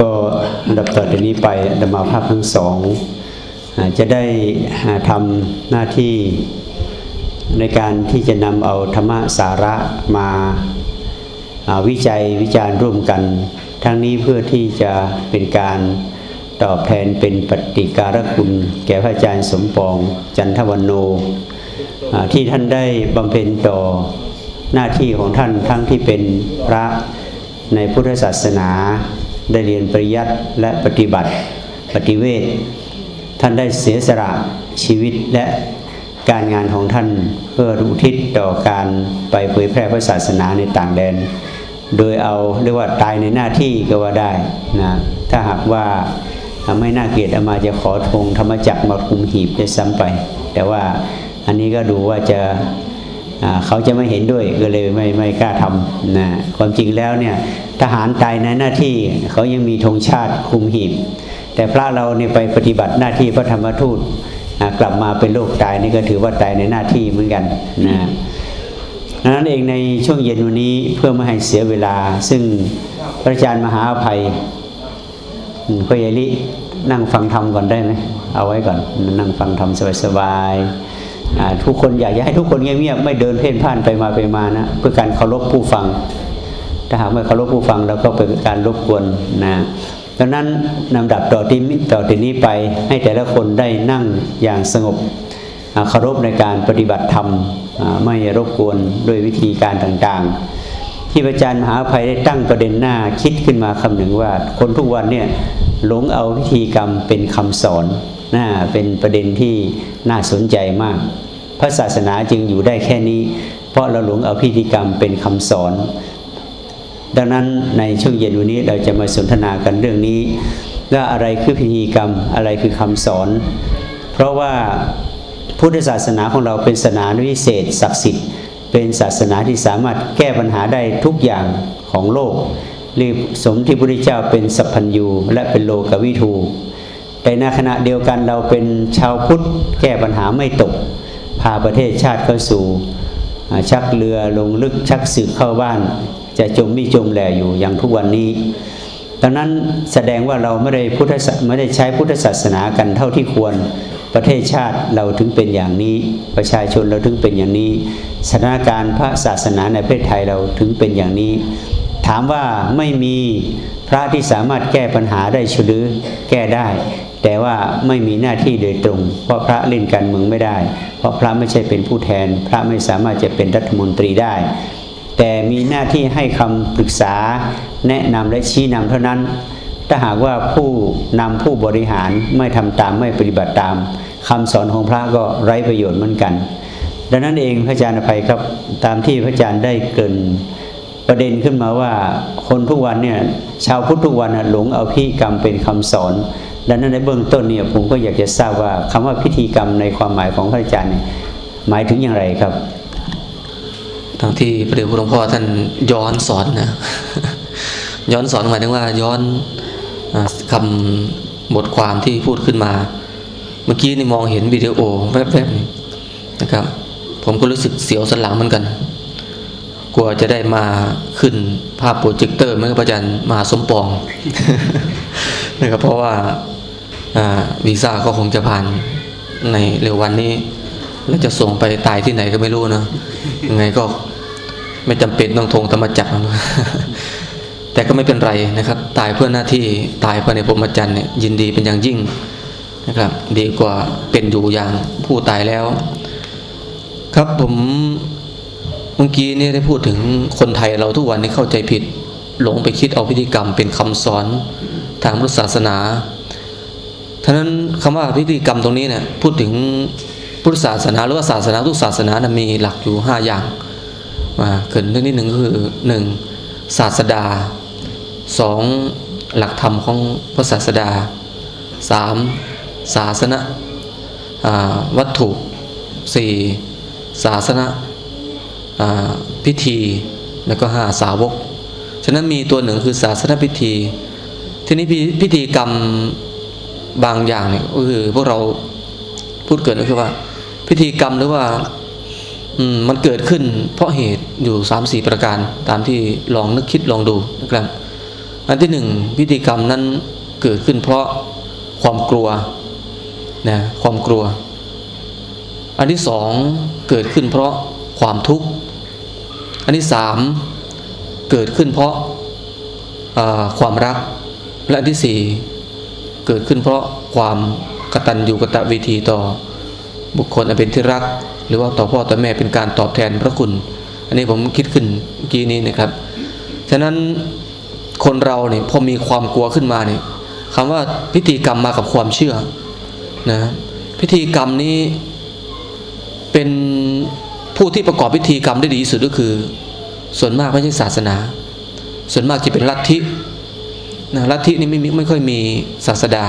ก็ดับต่อจากนี้ไปอันมาภาพทั้งสอง จะได้ทำหน้าที่ในการที่จะนำเอาธรรมสาระมาวิจัยวิจารณ์ร่วมกัน ทั้งนี้เพื่อที่จะเป็นการตอบแทนเป็นปฏิการคุณ แก่พระอาจารย์สมปองจันทวันโน ที่ท่านได้บำเพ็ญต่อหน้าที่ของท่านทั้งที่เป็นพระในพุทธศาสนา ได้เรียนปริยัติและปฏิบัติปฏิเวทท่านได้เสียสละชีวิตและการงานของท่านเพื่ออุทิศต่อการไปเผยแพร่พระศาสนาในต่างแดน โดยเอาเรียกว่าตายในหน้าที่ก็ว่าได้นะถ้าหากว่าไม่น่าเกลียดอามาจะขอทงธรรมจักรมาคุมหีบได้ซ้ำไป แต่ว่าอันนี้ก็ดูว่าจะ เขาจะไม่เห็นด้วยก็เลยไม่ไม่กล้าทำนะความจริงแล้วเนี่ยทหารตายในหน้าที่เขายังมีธงชาติคุมหีบ แต่พระเราเนี่ยไปปฏิบัติหน้าที่พระธรรมทูตกลับมาเป็นโรคตายนี่ก็ถือว่าตายในหน้าที่เหมือนกันนะดังนั้นเองในช่วงเย็นวันนี้เพื่อไม่ให้เสียเวลา ซึ่งพระอาจารย์มหาอภัยพ่อยลินั่งฟังธรรมก่อนได้ไหมเอาไว้ก่อนนั่งฟังธรรมสบายๆ ทุกคนอยากจะให้ทุกคนเงียบๆไม่เดินเพ่นพ่านไปมาไปมานะเพื่อการเคารพผู้ฟัง ถ้าหากไม่เคารพผู้ฟังแล้วก็เป็นการรบกวนนะดังนั้นนำดับต่อที่ต่อที่นี้ไปให้แต่ละคนได้นั่งอย่างสงบเคารพในการปฏิบัติธรรมไม่รบกวนด้วยวิธีการต่างๆ ที่อาจารย์มหาภัยได้ตั้งประเด็นหน้าคิดขึ้นมาคำหนึ่งว่า คนทุกวันเนี่ยหลงเอาพิธีกรรมเป็นคำสอน น่าเป็นประเด็นที่น่าสนใจมาก พระศาสนาจึงอยู่ได้แค่นี้ เพราะเราหลงเอาพิธีกรรมเป็นคำสอน ดังนั้นในช่วงเย็นวันนี้เราจะมาสนทนากันเรื่องนี้ว่าอะไรคือพิธีกรรมอะไรคือคำสอน เพราะว่าพุทธศาสนาของเราเป็นศาสนาวิเศษศักดิ์สิทธิ์เป็นศาสนาที่สามารถแก้ปัญหาได้ทุกอย่างของโลกรีบสมที่พระพุทธเจ้าเป็นสัพพัญญูและเป็นโลกวิทู แต่ในขณะเดียวกันเราเป็นชาวพุทธแก้ปัญหาไม่ตก พาประเทศชาติเข้าสู่ ชักเรือลงลึกชักสึกเข้าบ้าน จะจมมิจมแหล่อยู่อย่างทุกวันนี้ดังนั้นแสดงว่าเราไม่ได้พุทธไม่ได้ใช้พุทธศาสนากันเท่าที่ควรประเทศชาติเราถึงเป็นอย่างนี้ ประชาชนเราถึงเป็นอย่างนี้สถานการณ์พระศาสนาในประเทศไทยเราถึงเป็นอย่างนี้ ถามว่าไม่มีพระที่สามารถแก้ปัญหาได้ชลือแก้ได้ แต่ว่าไม่มีหน้าที่โดยตรง เพราะพระเล่นการเมืองไม่ได้ เพราะพระไม่ใช่เป็นผู้แทน พระไม่สามารถจะเป็นรัฐมนตรีได้ แต่มีหน้าที่ให้คำปรึกษาแนะนำและชี้นำเท่านั้น ถ้าหากว่าผู้นำผู้บริหารไม่ทำตามไม่ปฏิบัติตามคำสอนของพระก็ไร้ประโยชน์เหมือนกัน ดังนั้นเองพระอาจารย์อภัยครับตามที่พระอาจารย์ได้เกินประเด็นขึ้นมาว่าคนทุกวันเนี่ยชาวพุทธทุกวันหลงเอาพิธีกรรมเป็นคำสอน ดังนั้นในเบื้องต้นเนี่ยผมก็อยากจะทราบว่าคำว่าพิธีกรรมในความหมายของพระอาจารย์หมายถึงอย่างไรครับทั้งที่พระเดชพระหลวงพ่อท่านย้อนสอนนะย้อนสอนหมายถึงว่าย้อนคำบทความที่พูดขึ้นมา เมื่อกี้นี่มองเห็นวิดีโอแวบๆนะครับ ผมก็รู้สึกเสียวสันหลังเหมือนกันกลัวจะได้มาขึ้นภาพโปรเจคเตอร์เมื่อพระอาจารย์มาสมปองนะครับเพราะว่า วีซ่าก็คงจะผ่านในเร็ววันนี้ แล้วจะส่งไปตายที่ไหนก็ไม่รู้นะยังไงก็ไม่จำเป็นต้องทงธรรมจักรแต่ก็ไม่เป็นไรนะครับ ตายเพื่อหน้าที่ตายเพื่อในพรหมจรรย์เนี่ยยินดีเป็นอย่างยิ่งนะครับ ดีกว่าเป็นอยู่อย่างผู้ตายแล้ว ครับผมเมื่อกี้นี่ได้พูดถึงคนไทยเราทุกวันนี้เข้าใจผิด หลงไปคิดเอาพิธีกรรมเป็นคำสอนทางพุทธศาสนา ท่านั้นคำว่าพิธีกรรมตรงนี้เนี่ยพูดถึงพุทธศาสนาหรือว่าศาสนาทุกศาสนานะมีหลักอยู่ห้าอย่างมาเกินเรื่องนี้หนึ่งก็คือหนึ่งศาสดาสองหลักธรรมของพระศาสดาสามศาสนาวัตถุสี่ศาสนาพิธีแล้วก็หาสาวก ฉะนั้นมีตัวหนึ่งคือศาสนาพิธี ทีนี้พิธีกรรม บางอย่างเนี่ยก็คือพวกเราพูดเกิดก็คือว่า พิธีกรรมหรือว่าอืมมันเกิดขึ้น เพราะเหตุอยู่สามสี่ประการตามที่ลองนึกคิดลองดูนะครับอันที่หนึ่งพิธีกรรมนั้นเกิดขึ้นเพราะความกลัวนะความกลัว อันที่สองเกิดขึ้นเพราะความทุกข์อันที่สามเกิดขึ้นเพราะความรัก และอันที่สี่ เกิดขึ้นเพราะความกตัญญูกตเวทีต่อ บุคคลอันเป็นที่รัก หรือว่าต่อพ่อต่อแม่เป็นการตอบแทนพระคุณ อันนี้ผมคิดขึ้นกี้นี้นะครับ ฉะนั้นคนเราเนี่ยพอมีความกลัวขึ้นมาเนี่ยคำว่าพิธีกรรมมากับความเชื่อนะพิธีกรรมนี้เป็นผู้ที่ประกอบพิธีกรรมได้ดีที่สุดก็คือ ส่วนมากไม่ใช่ศาสนา ส่วนมากจะเป็นลัทธิ นะลัทธินี่ไม่ไม่ค่อยมีศาสดา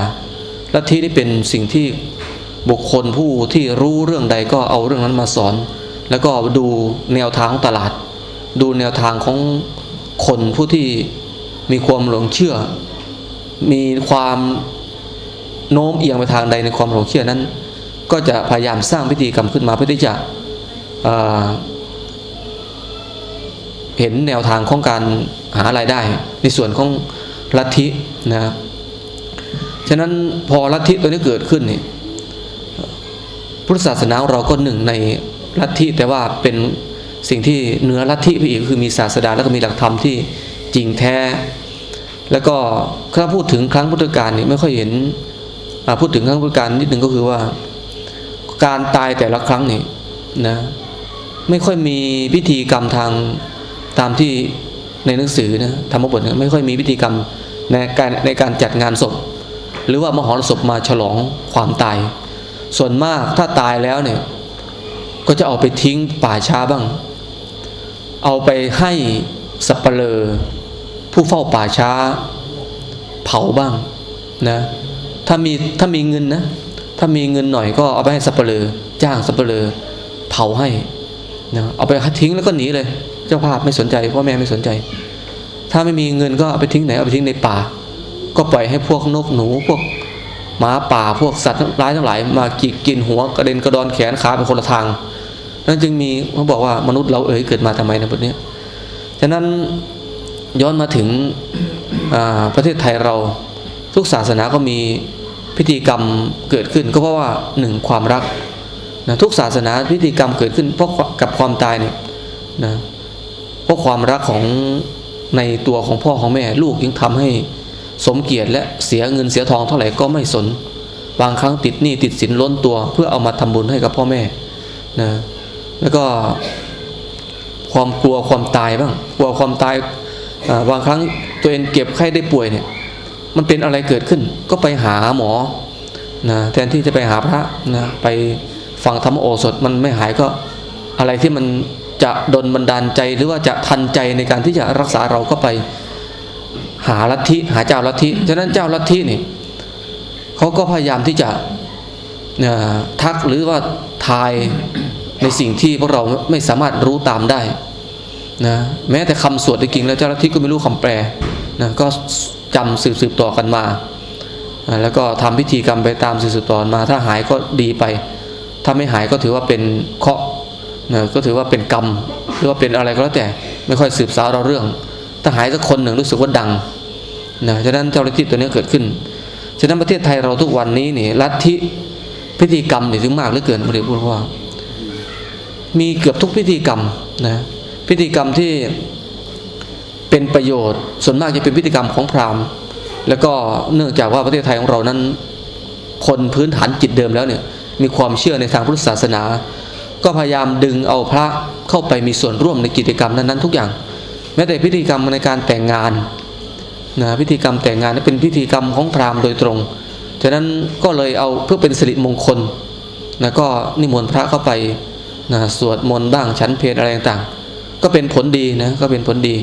ลัทธินี่เป็นสิ่งที่บุคคลผู้ที่รู้เรื่องใดก็เอาเรื่องนั้นมาสอน แล้วก็ดูแนวทางของตลาด ดูแนวทางของคนผู้ที่มีความหลงเชื่อ มีความโน้มเอียงไปทางใดในความหลงเชื่อนั้น ก็จะพยายามสร้างพิธีกรรมขึ้นมาเพื่อที่จะเห็นแนวทางของการหารายได้ ในส่วนของ ลัทธินะฉะนั้นพอลัทธิตัวนี้เกิดขึ้นนี่พุทธศาสนาเราก็หนึ่งในลัทธิแต่ว่าเป็นสิ่งที่เนื้อลัทธิไปอีกคือมีศาสดาแล้วก็มีหลักธรรมที่จริงแท้ แล้วก็ถ้าพูดถึงครั้งพุทธกาลนี่ไม่ค่อยเห็นพูดถึงครั้งพุทธกาลนิดหนึ่งก็คือว่า การตายแต่ละครั้งนี่นะไม่ค่อยมีพิธีกรรมทางตามที่ ในหนังสือนะธรรมบทไม่ค่อยมีพิธีกรรมในการในการจัดงานศพ หรือว่ามหรสพมาฉลองความตาย ส่วนมากถ้าตายแล้วเนี่ยก็จะเอาไปทิ้งป่าช้าบ้าง เอาไปให้สัปเหร่อผู้เฝ้าป่าช้าเผาบ้างนะถ้ามีถ้ามีเงินนะถ้ามีเงินหน่อยก็เอาไปให้สัปเหร่อจ้างสัปเหร่อเผาให้นะเอาไปทิ้งแล้วก็หนีเลย เจ้าภาพไม่สนใจพ่อแม่ไม่สนใจ ถ้าไม่มีเงินก็เอาไปทิ้งไหนเอาไปทิ้งในป่า ก็ปล่อยให้พวกนกหนูพวกหมาป่าพวกสัตว์ร้ายทั้งหลาย มากิกินหัวกระเด็นกระดอนแขนขาเป็นคนละทางนั่นจึงมีเขาบอกว่ามนุษย์เราเอ๋ยเกิดมาทำไมนะบทนี้ฉะนั้นย้อนมาถึงประเทศไทยเราทุกศาสนาก็มีพิธีกรรมเกิดขึ้น ก็เพราะว่าหนึ่งความรักนะทุกศาสนาพิธีกรรมเกิดขึ้นเพราะกับความตายเนี่ยนะ เพราะความรักของในตัวของพ่อของแม่ ลูกยังทำให้สมเกียรติและเสียเงินเสียทองเท่าไหร่ก็ไม่สน บางครั้งติดหนี้ติดสินล้นตัว เพื่อเอามาทำบุญให้กับพ่อแม่นะแล้วก็ความกลัวความตายบ้างกลัวความตายบางครั้งตัวเองเก็บไข้ได้ป่วยเนี่ยมันเป็นอะไรเกิดขึ้นก็ไปหาหมอนะแทนที่จะไปหาพระนะไปฟังธรรมโอสถมันไม่หายก็อะไรที่มัน จะดนบันดาลใจหรือว่าจะทันใจในการที่จะรักษาเราก็ไปหาลัทธิหาเจ้าลัทธิฉะนั้นเจ้าลัทธินี่เขาก็พยายามที่จะทักหรือว่าทายในสิ่งที่พวกเราไม่สามารถรู้ตามได้นะแม้แต่คำสวดจริงแล้วเจ้าลัทธิก็ไม่รู้คำแปลนะก็จำสืบสืบต่อกันมา แล้วก็ทำพิธีกรรมไปตามสืบสืบต่อมา ถ้าหายก็ดีไป ถ้าไม่หายก็ถือว่าเป็นเคาะ นะก็ถือว่าเป็นกรรมหรือว่าเป็นอะไรก็แล้วแต่ไม่ค่อยสืบสาวเราเรื่องถ้าหายสักคนหนึ่งรู้สึกว่าดังนะฉะนั้นเจ้าลัทธิตัวนี้เกิดขึ้น ฉะนั้นประเทศไทยเราทุกวันนี้นี่ลัทธิพิธีกรรมนี่ถึงมากเหลือเกินพระเดชพระว่า มีเกือบทุกพิธีกรรมนะพิธีกรรมที่เป็นประโยชน์ ส่วนมากจะเป็นพิธีกรรมของพราหมณ์ แล้วก็เนื่องจากว่าประเทศไทยของเรานั้น คนพื้นฐานจิตเดิมแล้วเนี่ยมีความเชื่อในทางพุทธศาสนา ก็พยายามดึงเอาพระเข้าไปมีส่วนร่วมในกิจกรรมนั้นๆทุกอย่าง แม้แต่พิธีกรรมในการแต่งงานนะพิธีกรรมแต่งงานนี่เป็นพิธีกรรมของพราหมณ์โดยตรงฉะนั้นก็เลยเอาเพื่อเป็นสิริมงคลนะก็นิมนต์พระเข้าไปนะสวดมนต์บ้างชั้นเพลอะไรต่างๆ ก็เป็นผลดีนะก็เป็นผลดี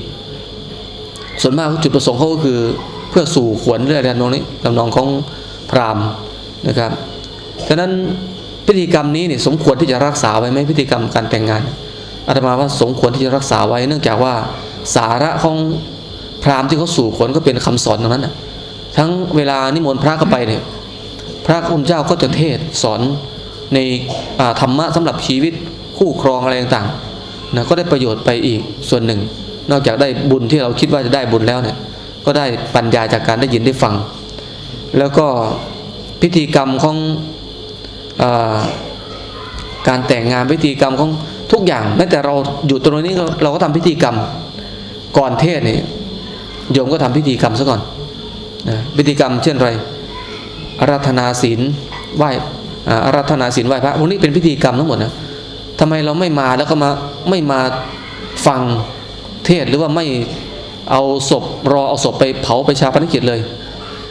ส่วนมากจุดประสงค์เขาก็คือเพื่อสู่ขวัญเรื่องนองนี้ลำนองของพราหมณ์นะครับฉะนั้น พิธีกรรมนี้เนี่ยสมควรที่จะรักษาไว้ไหมพิธีกรรมการแต่งงานอาตมาว่าสมควรที่จะรักษาไว้ เนื่องจากว่าสาระของพราหมณ์ที่เขาสู่ขวัญก็เป็นคำสอนตรงนั้นนะทั้งเวลานิมนต์พระเข้าไปเนี่ยพระคุณเจ้าก็จะเทศสอนในธรรมะสำหรับชีวิตคู่ครองอะไรต่างๆนะก็ได้ประโยชน์ไปอีกส่วนหนึ่ง นอกจากได้บุญที่เราคิดว่าจะได้บุญแล้วเนี่ยก็ได้ปัญญาจากการได้ยินได้ฟัง แล้วก็พิธีกรรมของ การแต่งงานพิธีกรรมของทุกอย่างแม้แต่เราอยู่ตรงนี้เราก็ทำพิธีกรรมก่อนเทศนี่โยมก็ทำพิธีกรรมซะก่อนนะพิธีกรรมเช่นไรอารัธนาศีลไหว้อารัธนาศีลไหว้พระพวกนี้เป็นพิธีกรรมทั้งหมดนะทำไมเราไม่มาแล้วก็มาไม่มาฟังเทศหรือว่าไม่เอาศพรอเอาศพไปเผาไปชาปนกิจเลย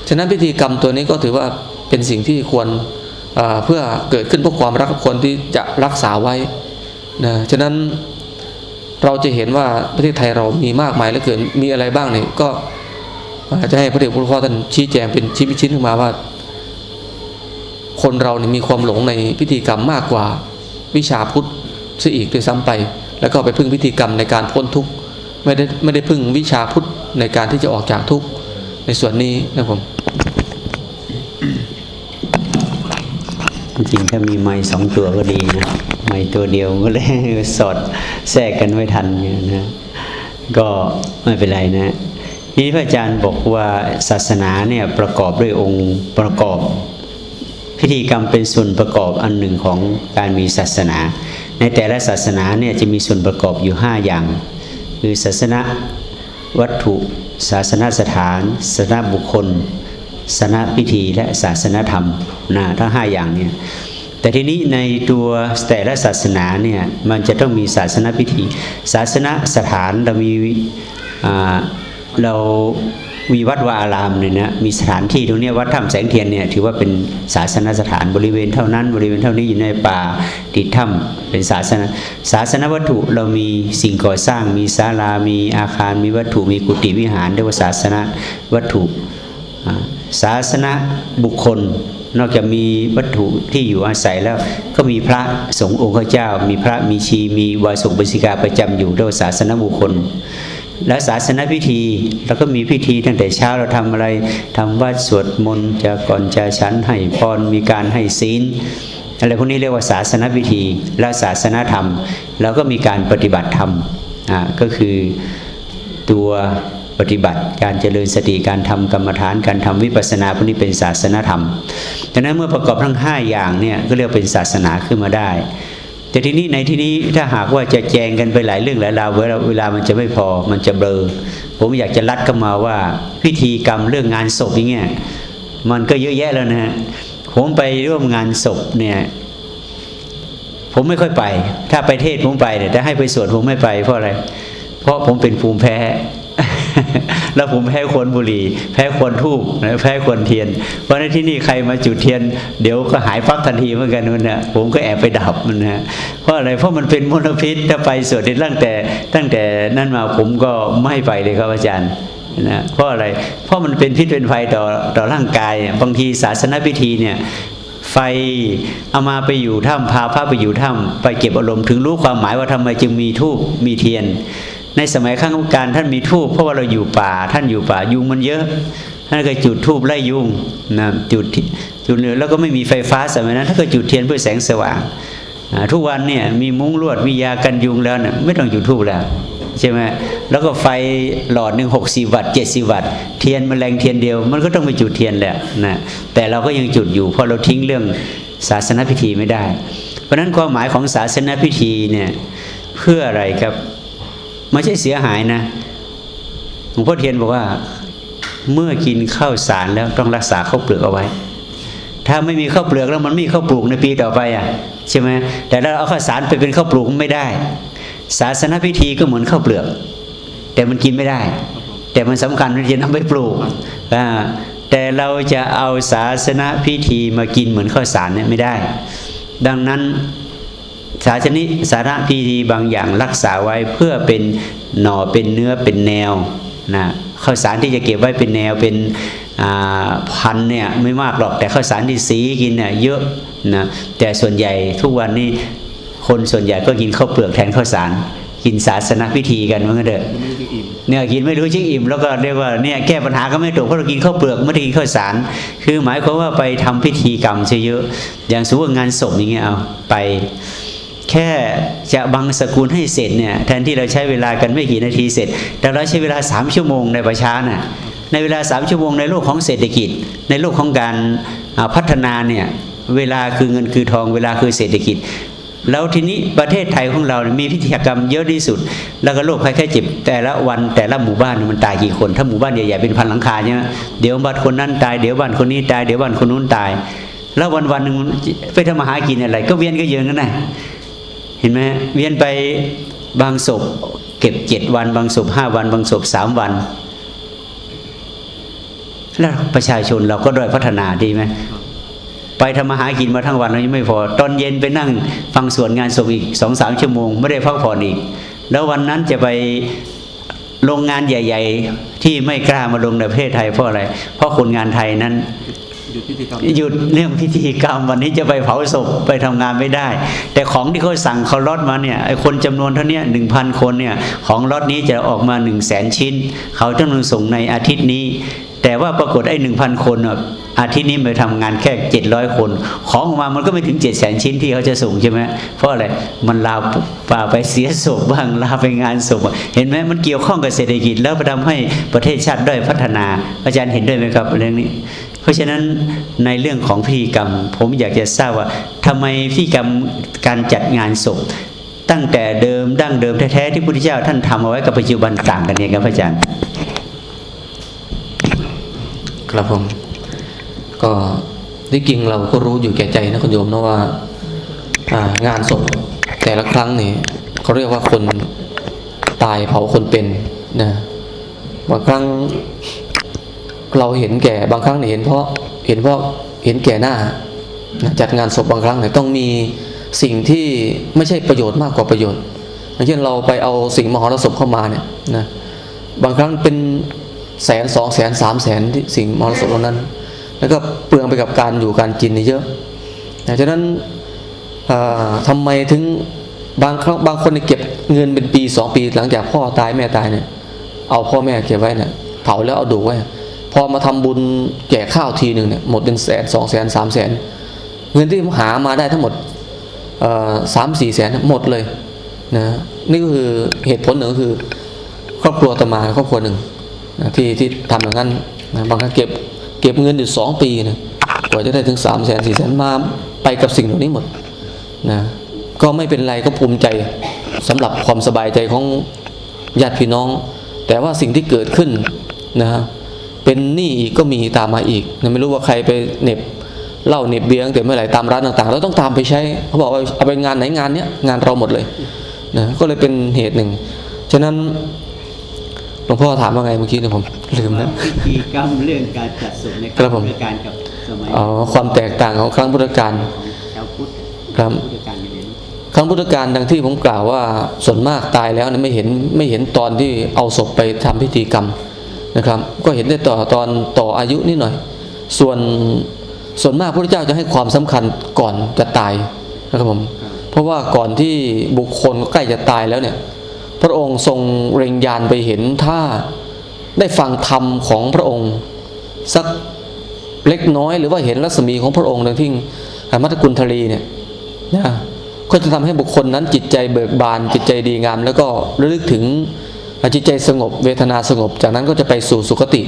ฉะนั้นพิธีกรรมตัวนี้ก็ถือว่าเป็นสิ่งที่ควร เพื่อเกิดขึ้นเพื่อความรักควรที่จะรักษาไว้นะฉะนั้นเราจะเห็นว่าประเทศไทยเรามีมากมายเหลือเกินมีอะไรบ้างเนี่ยก็อาจจะให้พระเดชพระคุณพ่อท่านชี้แจงเป็นชิ้นชิ้นขึ้นมาว่า คนเราเนี่ยมีความหลงในพิธีกรรมมากกว่าวิชาพุทธซะอีกด้วยซ้ำไป แล้วก็ไปพึ่งพิธีกรรมในการพ้นทุกข์ไม่ได้ไม่ได้พึ่งวิชาพุทธในการที่จะออกจากทุกข์ในส่วนนี้นะผม จริงถ้ามีไม้สองตัวก็ดีนะไม้ตัวเดียวก็เลยสอดแทรกกันไม่ทันนี่นะก็ไม่เป็นไรนะทีนี้พระอาจารย์บอกว่าศาสนาเนี่ยประกอบด้วยองค์ประกอบ พิธีกรรมเป็นส่วนประกอบอันหนึ่งของการมีศาสนา ในแต่ละศาสนาเนี่ยจะมีส่วนประกอบอยู่ 5 อย่าง คือศาสนาวัตถุ ศาสนาสถาน ศาสนาบุคคล ศาสนาพิธีและศาสนธรรมนะทั้ง5อย่างเนี่ยแต่ทีนี้ในตัวแต่ละศาสนาเนี่ยมันจะต้องมีศาสนพิธี ศาสนสถานเรามีเรามีวัดวาอารามเนี่ยนะมีสถานที่ตรงนี้วัดถ้ำแสงเทียนเนี่ยถือว่าเป็นศาสนสถานบริเวณเท่านั้น บริเวณเท่านี้อยู่ในป่าติดถ้ำเป็นศาสนาศาสนวัตถุเรามีสิ่งก่อสร้าง มีศาลามีอาคารมีวัตถุมีกุฏิวิหารเรียกว่าศาสนวัตถุอ่า ศาสนาบุคคล นอกจากมีวัตถุที่อยู่อาศัยแล้ว ก็มีพระสงฆ์องค์เจ้า มีพระมีชีมีวาสุกบิสิกาประจำอยู่เรียศาสนาบุคคล และศาสนาพิธีเราก็มีพิธีตั้งแต่เช้าเราทำอะไรทำวัดสวดมนต์จะก่อนจะฉันให้พรมีการให้ศีลอะไรพวกนี้เรียกว่าศาสนาพิธีและศาสนาธรรม แล้วก็มีการปฏิบัติธรรมอ่าก็คือตัว ปฏิบัติ การเจริญสติการทำกรรมฐานการทำวิปัสสนาพวกนี้เป็นศาสนธรรมดังนั้นเมื่อประกอบทั้ง 5 อย่างเนี่ยก็เรียกเป็นศาสนาขึ้นมาได้ แต่ทีนี้ในที่นี้ถ้าหากว่าจะแจงกันไปหลายเรื่องหลายราวเวลามันจะไม่พอมันจะเบลอผมอยากจะลัดเข้ามาว่าพิธีกรรมเรื่องงานศพอย่างเงี้ยมันก็เยอะแยะแล้วนะฮะผมไปร่วมงานศพเนี่ยผมไม่ค่อยไป ถ้าไปเทศผมไปเนี่ยแต่ให้ไปสวดผมไม่ไปเพราะอะไร เพราะผมเป็นภูมิแพ้ แล้วผมแพ้ควนบุหรี่ แพ้ควนทูบแพ้ควนเทียน เพราะในที่นี่ใครมาจุดเทียน เดี๋ยวก็หายฟักทันทีเหมือนกันนู่นนะผมก็แอบไปดับมันนะเพราะอะไรเพราะมันเป็นมลพิษถ้าไปสวดตั้งแต่ ตั้งแต่นั่นมาผมก็ไม่ไปเลยครับอาจารย์นะเพราะอะไรเพราะมันเป็นพิษเป็นภัยต่อต่อร่างกายเนี่ยบางทีศาสนพิธีเนี่ยไฟเอามาไปอยู่ถ้ำพาพระไปอยู่ถ้ำไปเก็บอารมณ์ถึงรู้ความหมายว่าทำไมจึงมีทูบมีเทียน ในสมัยข้างการท่านมีทูบเพราะว่าเราอยู่ป่า ท่านอยู่ป่ายุงมันเยอะท่านก็จุดทูบไล่ยุงนะจุดจุดเหลือแล้วก็ไม่มีไฟฟ้าสมัยนั้นท่านก็จุดเทียนเพื่อแสงสว่างทุกวันเนี่ยมีมุ้งลวดมียากันยุงแล้วเนี่ยไม่ต้องจุดทูบแล้วใช่ไหมแล้วก็ไฟหลอดหนึ่งหกสิบวัตต์เจ็ดสิบวัตต์เทียนแรงเทียนเดียว มันก็ต้องไปจุดเทียนแหละนะแต่เราก็ยังจุดอยู่เพราะเราทิ้งเรื่องศาสนพิธีไม่ได้ เพราะฉะนั้นความหมายของศาสนพิธีเนี่ยเพื่ออะไรครับ ไม่ใช่เสียหายนะหลวงพ่อเทียนบอกว่าเมื่อกินข้าวสารแล้วต้องรักษาข้าวเปลือกเอาไว้ ถ้าไม่มีข้าวเปลือกแล้วมันไม่มีข้าวปลูกในปีต่อไปอะใช่ไหมแต่เราเอาข้าวสารไปเป็นข้าวปลูกไม่ได้ ศาสนพิธีก็เหมือนข้าวเปลือก แต่มันกินไม่ได้ แต่มันสำคัญที่จะนำไปปลูกอ่าแต่เราจะเอาศาสนพิธีมากินเหมือนข้าวสารเนี่ยไม่ได้ ดังนั้น ศาสนิสาระพิธีบางอย่างรักษาไว้เพื่อเป็นหน่อเป็นเนื้อเป็นแนวนะข้าวสารที่จะเก็บไว้เป็นแนวเป็นพันเนี่ยไม่มากหรอกแต่ข้าวสารที่สีกินเนี่ยเยอะนะแต่ส่วนใหญ่ทุกวันนี้คนส่วนใหญ่ก็กินข้าวเปลือกแทนข้าวสาร กินศาสนพิธีกันมันก็เด้อเนี่ยกินไม่รู้ชื่ออิ่มแล้วก็เรียกว่าเนี่ยแก้ปัญหาก็ไม่ถูกเพราะเรากินข้าวเปลือกไม่ได้กินข้าวสาร คือหมายความว่าไปทำพิธีกรรมเยอะอย่างสมมติงานศพอย่างเงี้ยเอาไป แค่จะบังสกุลให้เสร็จเนี่ยแทนที่เราใช้เวลากันไม่กี่นาทีเสร็จ แต่เราใช้เวลาสามชั่วโมงในประชาน่ะในเวลาสามชั่วโมงในโลกของเศรษฐกิจ ในโลกของการพัฒนาเนี่ยเวลาคือเงินคือทองเวลาคือเศรษฐกิจ แล้วทีนี้ประเทศไทยของเรา มีพิธีกรรมเยอะที่สุด แล้วก็โรคภัยแค่เจ็บแต่ละวันแต่ละหมู่บ้านมันตายกี่คน ถ้าหมู่บ้านใหญ่ๆเป็นพันหลังคาใช่ไหมเดี๋ยวบ้านคนนั้นตายเดี๋ยวบ้านคนนี้ตายเดี๋ยวบ้านคนนู้นตาย แล้ววันวันหนึ่งไปทำมาหากินอะไร ก็เวียนก็เยือนกันนะ เห็นไหมเวียนไปบางศพเก็บเจ็ดวัน บางศพห้าวัน บางศพสามวันแล้วประชาชนเราก็ด้อยพัฒนาดีไหมไปทำมาหากินมาทั้งวันแล้วยังไม่พอ ตอนเย็นไปนั่งฟังสวดงานศพอีกสองสามชั่วโมง ไม่ได้พักผ่อนอีก แล้ววันนั้นจะไปโรงงานใหญ่ ๆ ที่ไม่กล้ามาลงในประเทศไทยเพราะอะไร เพราะคนงานไทยนั้น หยุดพิธีกรรมหยุดเรื่องพิธีกรรม วันนี้จะไปเผาศพไปทำงานไม่ได้ แต่ของที่เขาสั่งเขาลดมาเนี่ยไอคนจำนวนเท่านี้หนึ่งพันคนเนี่ยของลดนี้จะออกมาหนึ่งแสนชิ้น เขาต้องส่งในอาทิตย์นี้ แต่ว่าปรากฏไอ้หนึ่งพันคนอาทิตย์นี้ไปทำงานแค่เจ็ดร้อยคน ของออกมามันก็ไม่ถึงเจ็ดแสนชิ้นที่เขาจะส่งใช่ไหมเพราะอะไรมันลาป่าไปเสียศพบ้างลาไปงานศพเห็นไหมมันเกี่ยวข้องกับเศรษฐกิจแล้วไปทำให้ประเทศชาติด้อยพัฒนา อาจารย์เห็นด้วยไหมครับเรื่องนี้ เพราะฉะนั้นในเรื่องของพิธีกรรม ผมอยากจะทราบว่าทำไมพิธีกรรมการจัดงานศพ ตั้งแต่เดิมดั้งเดิมแท้ๆที่พระพุทธเจ้าท่านทำเอาไว้กับปัจจุบันต่างกันยังครับอาจารย์ ครับผมก็ที่จริงเราก็รู้อยู่แก่ใจนะคุณโยมนะว่า งานศพแต่ละครั้งนี่เขาเรียกว่าคนตายเผาคนเป็นนะบางครั้ง เราเห็นแก่บางครั้งเห็นเพราะเห็นเพราะเห็นแก่หน้า จัดงานศพบางครั้งเนี่ยต้องมีสิ่งที่ไม่ใช่ประโยชน์มากกว่าประโยชน์อย่างเช่นเราไปเอาสิ่งมหรสพเข้ามาเนี่ยนะบางครั้งเป็นแสนสองแสนสามแสนที่สิ่งมหรสพเหล่านั้น แล้วก็เปลืองไปกับการอยู่การกินนี่เยอะดังนั้นทำไมถึงบางครั้งบางคนเก็บเงินเป็นปีสองปีหลังจากพ่อตายแม่ตายเนี่ยเอาพ่อแม่เก็บไว้เนี่ยเผาแล้วเอาดูไว้ พอมาทำบุญแจกข้าวทีหนึ่งเนี่ยหมดเป็นแสนสองแสนสามแสนเงินที่หามาได้ทั้งหมดสามสี่แสนหมดเลยนะนี่ก็คือเหตุผลหนึ่งก็คือ ครอบครัวตมาครอบครัวหนึ่งนะที่ที่ทำอย่างนั้นนะบางครั้งเก็บเก็บเงินอยู่สองปีนะกว่าจะได้ถึงสามแสนสี่แสนมาไปกับสิ่งเหล่านี้หมดนะก็ไม่เป็นไรก็ภูมิใจสำหรับความสบายใจของญาติพี่น้อง แต่ว่าสิ่งที่เกิดขึ้นนะ เป็นหนี้อีกก็มีตามมาอีกไม่รู้ว่าใครไปเน็บเหล้าเน็บเบียงแต่เมื่อไหร่ตามร้านต่างๆเราต้องตามไปใช้เขาบอกว่าเอาไปงานไหนงานเนี้ยงานเราหมดเลยนะก็เลยเป็นเหตุหนึ่ง ฉะนั้นหลวงพ่อถามว่าไงเมื่อกี้เนี่ยผมลืมนะพิธีกรรมเรื่องการจัดสมในครั้งพุทธกาลกับสมัยอ๋อความแตกต่างของครั้งพุทธกาลชาวพุทธครับครั้งพุทธกาลดังที่ผมกล่าวว่าส่วนมากตายแล้วเนี่ยไม่เห็นไม่เห็นตอนที่เอาศพไปทำพิธีกรรม นะครับ ก็เห็นได้ต่อตอนต่ออายุนิดหน่อย ส่วนส่วนมากพระเจ้าจะให้ความสำคัญก่อนจะตายนะครับผมเพราะว่าก่อนที่บุคคลใกล้จะตายแล้วเนี่ย พระองค์ทรงเร่งยานไปเห็นถ้าได้ฟังธรรมของพระองค์ สักเล็กน้อย หรือว่าเห็นรัศมีของพระองค์ดังที่มัตตกุลทลีเนี่ยนะก็จะทำให้บุคคลนั้นจิตใจเบิกบานจิตใจดีงาม แล้วก็ระลึกถึง จิตใจสงบเวทนาสงบ จากนั้นก็จะไปสู่สุคติ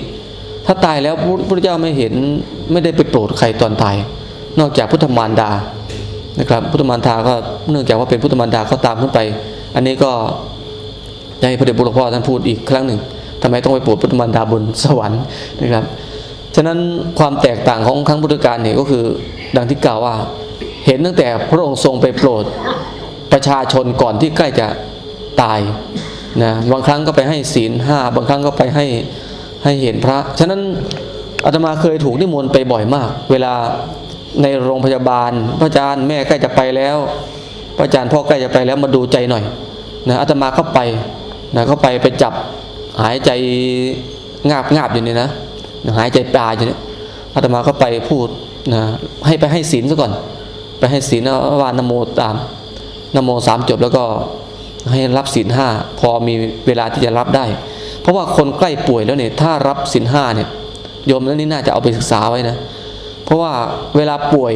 ถ้าตายแล้วพระเจ้าไม่เห็นไม่ได้ไปโปรดใครตอนตาย นอกจากพุทธมารดานะครับพุทธมารดาก็เนื่องจากว่าเป็นพุทธมารดาก็ตามขึ้นไป อันนี้ก็ให้พระเดชพระคุณพ่อท่านพูดอีกครั้งหนึ่งทำไมต้องไปโปรดพุทธมารดาบนสวรรค์นะครับฉะนั้นความแตกต่างของครั้งพุทธกาลเนี่ยก็คือดังที่กล่าวว่า เห็นตั้งแต่พระองค์ทรงไปโปรดประชาชนก่อนที่ใกล้จะตาย นะบางครั้งก็ไปให้ศีลห้าบางครั้งก็ไปให้ให้เห็นพระ ฉะนั้นอาตมาเคยถูกนิมนต์ไปบ่อยมาก เวลาในโรงพยาบาล พระอาจารย์แม่ใกล้จะไปแล้ว พระอาจารย์พ่อใกล้จะไปแล้วมาดูใจหน่อยนะอาตมาเข้าไปนะเข้าไปไปจับหายใจงาบงาบอยู่นี่นะหายใจปลาอยู่นี่อาตมาก็ไปพูดนะให้ไปให้ศีลซะก่อน ไปให้ศีลวานโมตามนโมสามจบแล้วก็ ให้รับศีลห้าพอมีเวลาที่จะรับได้ เพราะว่าคนใกล้ป่วยแล้วเนี่ยถ้ารับศีลห้าเนี่ยโยมแล้วนี่น่าจะเอาไปศึกษาไว้นะ เพราะว่าเวลาป่วย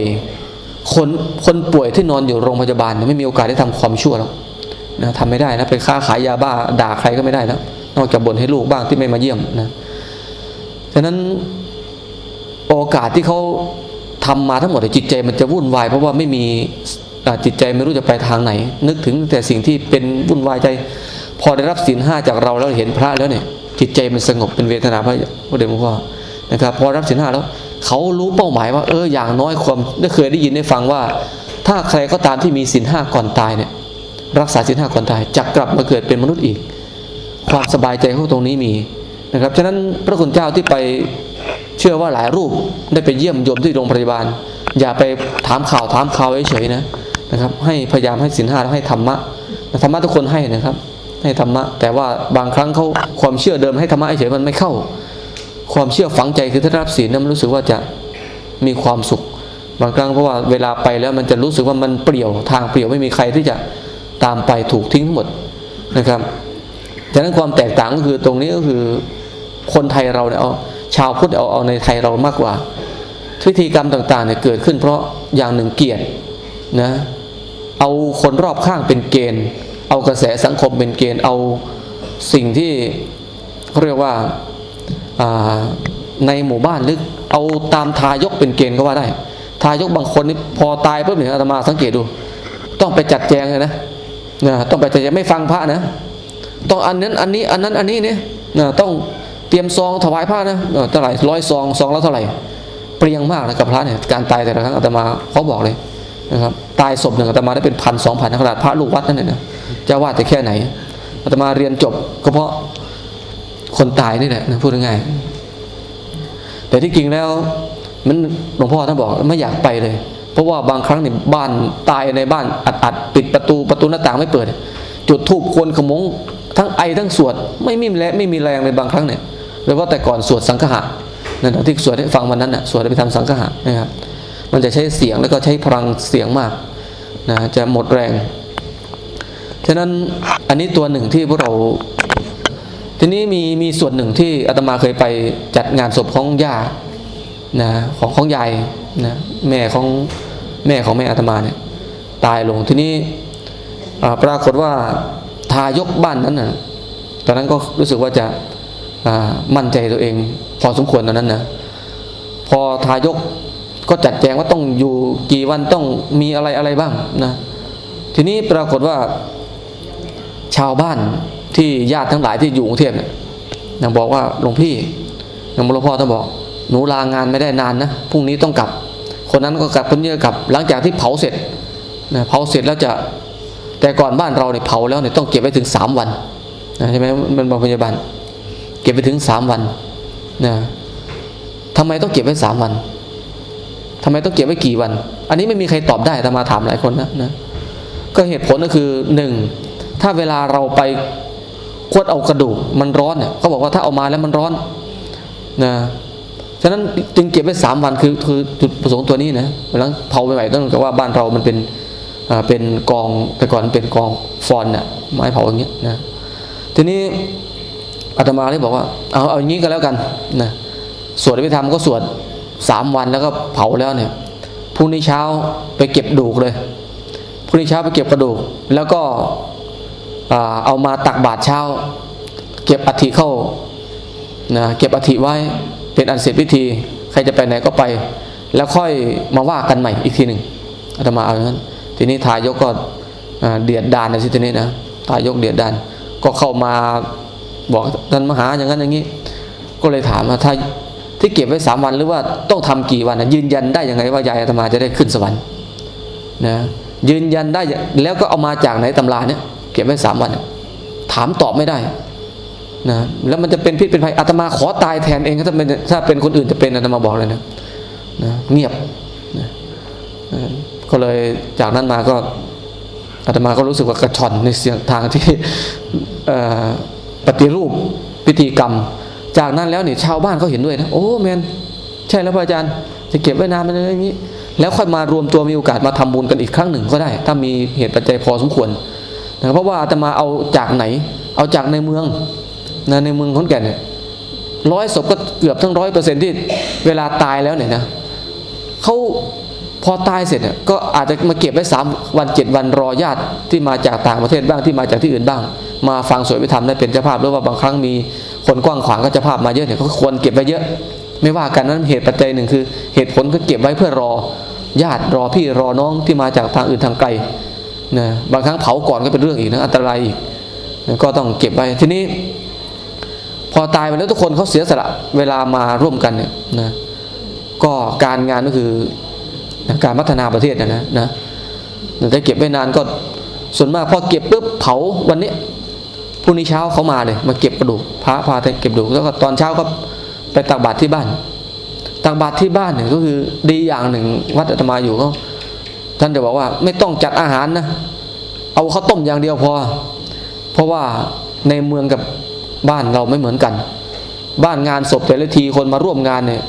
คนคนป่วยที่นอนอยู่โรงพยาบาลไม่มีโอกาสได้ทำความชั่วแล้วนะทำไม่ได้นะไปค้าขายยาบ้าด่าใครก็ไม่ได้แล้วนอกจากบ่นให้ลูกบ้างที่ไม่มาเยี่ยมนะฉะนั้นโอกาสที่เขาทำมาทั้งหมดจิตใจมันจะวุ่นวายเพราะว่าไม่มี จิตใจไม่รู้จะไปทางไหน นึกถึงแต่สิ่งที่เป็นวุ่นวายใจ พอได้รับศีลห้าจากเราแล้วเห็นพระแล้วเนี่ย จิตใจมันสงบเป็นเวทนาพระพระเดชพระพ่อนะครับ พอรับศีลห้าแล้ว เขารู้เป้าหมายว่า เอออย่างน้อยความได้เคยได้ยินได้ฟังว่า ถ้าใครก็ตามที่มีศีลห้าก่อนตายเนี่ย รักษาศีลห้าก่อนตายจะกลับมาเกิดเป็นมนุษย์อีก ความสบายใจเขาตรงนี้มีนะครับฉะนั้นพระคุณเจ้าที่ไปเชื่อว่าหลายรูปได้ไปเยี่ยมโยมที่โรงพยาบาล อย่าไปถามข่าวถามข่าวเฉยๆนะ นะครับ ให้พยายามให้สินห้าแล้วให้ธรรมะธรรมะทุกคนให้นะครับ ให้ธรรมะ แต่ว่าบางครั้งเขาความเชื่อเดิมให้ธรรมะเฉยมันไม่เข้า ความเชื่อฝังใจคือถ้ารับศีลนั้นมันรู้สึกว่าจะมีความสุข บางครั้งเพราะว่าเวลาไปแล้วมันจะรู้สึกว่ามันเปลี่ยวทางเปลี่ยวไม่มีใครที่จะตามไปถูกทิ้งหมดนะครับฉะนั้นความแตกต่างก็คือตรงนี้ก็คือคนไทยเราเนี่ยเอาชาวพุทธเอาเอาในไทยเรามากกว่าพิธีกรรมต่างๆเนี่ยเกิดขึ้นเพราะอย่างหนึ่งเกียรตินะ เอาคนรอบข้างเป็นเกณฑ์ เอากระแสสังคมเป็นเกณฑ์ เอาสิ่งที่เขาเรียกว่าในหมู่บ้านหรือเอาตามทายกเป็นเกณฑ์ก็ว่าได้ ทายกบางคนนี่พอตายปุ๊บเนี่ยอาตมาสังเกตดู ต้องไปจัดแจงเลยนะนะต้องไปจัดแจงไม่ฟังพระนะต้องอันนั้นอันนี้อันนั้นอันนี้เนี่ยนะต้องเตรียมซองถวายพระนะเท่าไหร่ร้อยซองซองแล้วเท่าไหร่เปรียงมากนะกับพระเนี่ยการตายแต่ละครั้งอาตมาเขาบอกเลย นะครับตายศพหนึ่งอาตมาได้เป็นพันสองพันขนาดพระลูกวัดนั่นเนี่ยนะจะว่าแต่แค่ไหนอาตมาเรียนจบก็เพราะคนตายนี่แหละนะพูดง่ายแต่ที่จริงแล้วมันหลวงพ่อท่านบอกไม่อยากไปเลย เพราะว่าบางครั้งเนี่ยบ้านตายในบ้านอัดอัดปิดประตูประตูหน้าต่างไม่เปิด จุดทูบควรขมงทั้งไอทั้งสวดไม่มีแรงไม่มีแรงเลยบางครั้งเนี่ยโดยว่าแต่ก่อนสวดสังฆะนั่นที่สวดให้ฟังวันนั้นน่ะสวดไปทำสังฆะนะครับ มันจะใช้เสียงแล้วก็ใช้พลังเสียงมากนะจะหมดแรง ฉะนั้นอันนี้ตัวหนึ่งที่พวกเรา ทีนี้มีมีส่วนหนึ่งที่อาตมาเคยไปจัดงานศพของย่านะของของยายนะแม่ของแม่ของแม่อาตมาเนี่ยตายลงทีนี้ปรากฏว่าทายกบ้านนั้นนะตอนนั้นก็รู้สึกว่าจะมั่นใจตัวเองพอสมควรตอนนั้นนะพอทายก ก็จัดแจงว่าต้องอยู่กี่วันต้องมีอะไรอะไรบ้างนะทีนี้ปรากฏว่า ชาวบ้านที่ญาติทั้งหลายที่อยู่กรุงเทพเนี่ยยังบอกว่าหลวงพี่หลวงพ่อท่านบอก หนูลางานไม่ได้นานนะพรุ่งนี้ต้องกลับ คนนั้นก็กลับคนนี้ก็กลับ หลังจากที่เผาเสร็จนะเผาเสร็จแล้วจะแต่ก่อนบ้านเราเนี่ยเผาแล้วเนี่ยต้องเก็บไว้ถึงสามวันนะใช่ไหมมันโรงพยาบาลเก็บไปถึงสามวันนะทำไมต้องเก็บไว้สามวัน ทำไมต้องเก็บไว้กี่วัน อันนี้ไม่มีใครตอบได้แต่มาถามหลายคนนะนะ ก็เหตุผลก็คือหนึ่งถ้าเวลาเราไปคดเอากระดูกมันร้อนเนี่ยเขาบอกว่าถ้าเอามาแล้วมันร้อนนะฉะนั้นจึงเก็บไว้สามวันคือคือจุดประสงค์ตัวนี้นะเวลาเผาใหม่ต้องกับว่าบ้านเรามันเป็นเป็นกองแต่ก่อนเป็นกองฟอนเนี่ยไม้เผาอย่างเงี้ยนะทีนี้อาตมาเลยบอกว่าเอาเอาอย่างนี้ก็แล้วกันนะสวดไปทำก็สวด สามวันแล้วก็เผาแล้วเนี่ยพรุ่งนี้เช้าไปเก็บดูกเลยพรุ่งนี้เช้าไปเก็บกระดูก แล้วก็เอามาตักบาตรเช้า เก็บอัฐิเข้านะเก็บอัฐิไว้เป็นอันเสร็จพิธี ใครจะไปไหนก็ไป แล้วค่อยมาว่ากันใหม่อีกทีหนึ่งอาตมาเอาอย่างนั้นทีนี้ทายกก็เดือดดานนะสิทีนี้นะทายกเดือดดานก็เข้ามาบอกท่านมหาอย่างนั้นอย่างนี้ ก็เลยถามว่าถ้า ที่เก็บไว้สามวันหรือว่าต้องทำกี่วันนะยืนยันได้ยังไงว่ายายอาตมาจะได้ขึ้นสวรรค์นะยืนยันได้แล้วก็เอามาจากไหนตำราเนี่ยเก็บไว้สามวัน ถามตอบไม่ได้นะแล้วมันจะเป็นพิษเป็นภัยอาตมาขอตายแทนเองถ้าเป็นถ้าเป็นคนอื่นจะเป็นอาตมาบอกเลยนะนะเงียบนะก็เลยจากนั้นมาก็อาตมาก็รู้สึกว่ากระชอนในเสียงทางที่ปฏิรูปพิธีกรรม จากนั้นแล้วเนี่ยชาวบ้านเขาเห็นด้วยนะโอ้แมนใช่แล้วพระอาจารย์ จะเก็บไว้นานมันอย่างนี้ แล้วค่อยมารวมตัวมีโอกาสมาทำบุญกันอีกครั้งหนึ่งก็ได้ ถ้ามีเหตุปัจจัยพอสมควรนะเพราะว่าอาตมาเอาจากไหน เอาจากในเมืองนะในเมืองขอนแก่นเนี่ยร้อยศพก็เกือบทั้งร้อยเปอร์เซ็นที่เวลาตายแล้วเนี่ยนะเขาพอตายเสร็จเนี่ยก็อาจจะมาเก็บไว้สามวันเจ็ดวันรอญาติที่มาจากต่างประเทศบ้างที่มาจากที่อื่นบ้าง มาฟังสวยไปทำได้เป็นเจ้าภาพหรือว่าบางครั้งมี คนกว้างขวางก็จะภาพมาเยอะเนี่ยก็ควรเก็บไว้เยอะ ไม่ว่ากันนั้นเหตุปัจจัยหนึ่งคือ เหตุผลก็เก็บไว้เพื่อรอ ญาติรอพี่รอน้องที่มาจากทางอื่นทางไกลนะบางครั้งเผาก่อนก็เป็นเรื่องอีกนะอันตรายอีกนะก็ต้องเก็บไว้ทีนี้ พอตายไปแล้วทุกคนเขาเสียสละเวลามาร่วมกันเนี่ยนะก็การงานก็คือการพัฒนาประเทศนะนะนะแต่เก็บไว้นานก็ส่วนมากพอเก็บปุ๊บเผาวันนี้ รุ่งนี้เช้าเขามาเลย มาเก็บกระดูกพระพาเก็บกระดูกแล้วก็ตอนเช้าก็ไปตักบาตรที่บ้าน ตักบาตรที่บ้านเนี่ยก็คือดีอย่างหนึ่งวัดอาตมาอยู่ก็ ท่านจะบอกว่าไม่ต้องจัดอาหารนะ เอาข้าวต้มอย่างเดียวพอ เพราะว่าในเมืองกับบ้านเราไม่เหมือนกัน บ้านงานศพแต่ละทีคนมาร่วมงานเนี่ย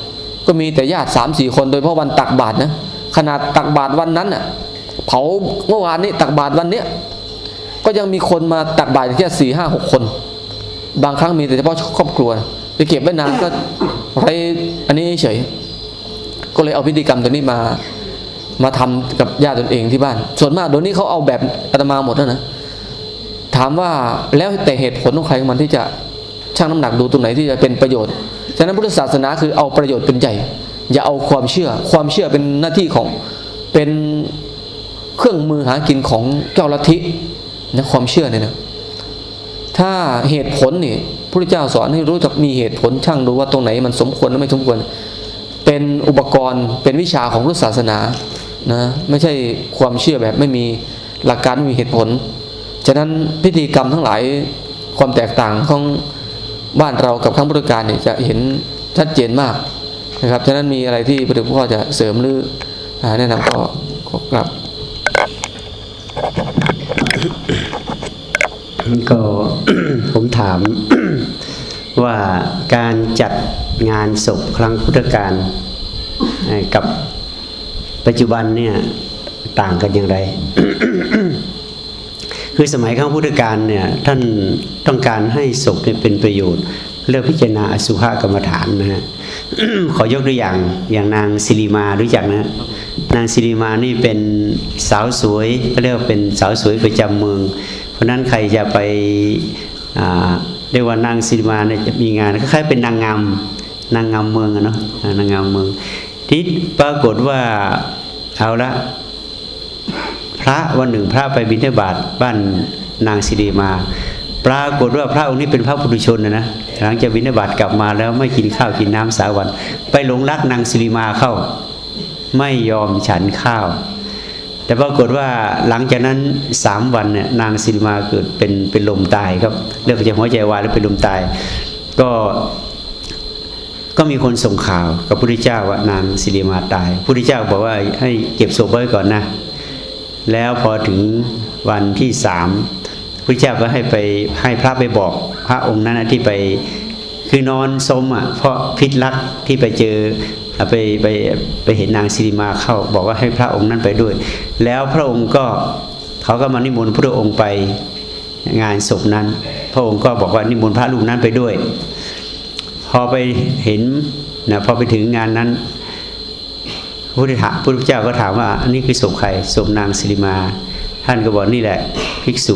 ก็มีแต่ญาติสามสี่คนโดยเพราะวันตักบาตรนะขนาดตักบาตรวันนั้นน่ะเผาเมื่อวานนี้ตักบาตรวันเนี้ย ก็ยังมีคนมาตักบาตรแค่สี่ห้าหกคน บางครั้งมีแต่เฉพาะครอบครัวไปเก็บไว้นานก็ไรอันนี้เฉย ก็เลยเอาพิธีกรรมตัวนี้มา มาทำกับญาติตนเองที่บ้าน ส่วนมากเดี๋ยวนี้เขาเอาแบบอาตมาหมดแล้วนะถามว่าแล้วแต่เหตุผลของใครของมันที่จะชั่งน้ำหนักดูตรงไหนที่จะเป็นประโยชน์ฉะนั้นพุทธศาสนาคือเอาประโยชน์เป็นใหญ่อย่าเอาความเชื่อ ความเชื่อเป็นหน้าที่ของเป็นเครื่องมือหากินของเจ้าลัทธิ นะความเชื่อเนี่ยนะถ้าเหตุผลนี่พระเจ้าสอนให้รู้จักมีเหตุผลช่างดูว่าตรงไหนมันสมควรหรือไม่สมควร เป็นอุปกรณ์เป็นวิชาของพุทธศาสนานะไม่ใช่ความเชื่อแบบไม่มีหลักการไม่มีเหตุผล ฉะนั้นพิธีกรรมทั้งหลายความแตกต่างของบ้านเรากับข้างพุทธการเนี่ยจะเห็นชัดเจนมากนะครับ ฉะนั้นมีอะไรที่พระเดชพ่อจะเสริมหรือแนะนำก็ขอกลับ ก็ผมถามว่าการจัดงานศพครั้งพุทธกาลกับปัจจุบันเนี่ยต่างกันอย่างไร คือสมัยครั้งพุทธกาลเนี่ยท่านต้องการให้ศพเป็นประโยชน์ เลือกพิจารณาอสุภกรรมฐานนะฮะ ขอยกตัวอย่างอย่างนางสิริมารู้จักนะนางสิริมานี่เป็นสาวสวยก็เรียกว่าเป็นสาวสวยประจำเมือง เพราะนั้นใครจะไปเรียกว่านางสิริมาเนี่ยจะมีงานคล้ายๆเป็นนางงามนางงามเมืองอะเนาะนางงามเมืองที่ปรากฏว่าเอาละพระวันหนึ่งพระไปบิณฑบาตบ้านนางสิริมา ปรากฏว่าพระองค์นี้เป็นพระปุถุชนนะนะ หลังจากบิณฑบาตกลับมาแล้วไม่กินข้าวกินน้ำสาวัน ไปหลงรักนางสิริมาเข้า ไม่ยอมฉันข้าว แต่ปรากฏว่าหลังจากนั้นสามวันเนี่ยนางสิริมาเกิดเป็นเป็นลมตายครับเลือกจากหัวใจวายแล้วเป็นลมตาย ก็ก็มีคนส่งข่าวกับพระพุทธเจ้าว่านางสิริมาตายพระพุทธเจ้าบอกว่าให้เก็บศพไว้ก่อนนะ แล้วพอถึงวันที่สามพระเจ้าก็ให้ไปให้พระไปบอก พระองค์นั้นที่ไปคือนอนสมอะเพราะพิษรักที่ไปเจอไปไปไปเห็นนางสิริมาเข้า บอกว่าให้พระองค์นั้นไปด้วย แล้วพระองค์ก็เขาก็มานิมนต์พระองค์ไปงานศพนั้น พระองค์ก็บอกว่านิมนต์พระรูปนั้นไปด้วย พอไปเห็นนะพอไปถึงงานนั้นพระพุทธพระพุทธเจ้าก็ถามว่าอันนี้คือศพใครศพนางสิริมา ท่านก็บอกนี่แหละภิกษุ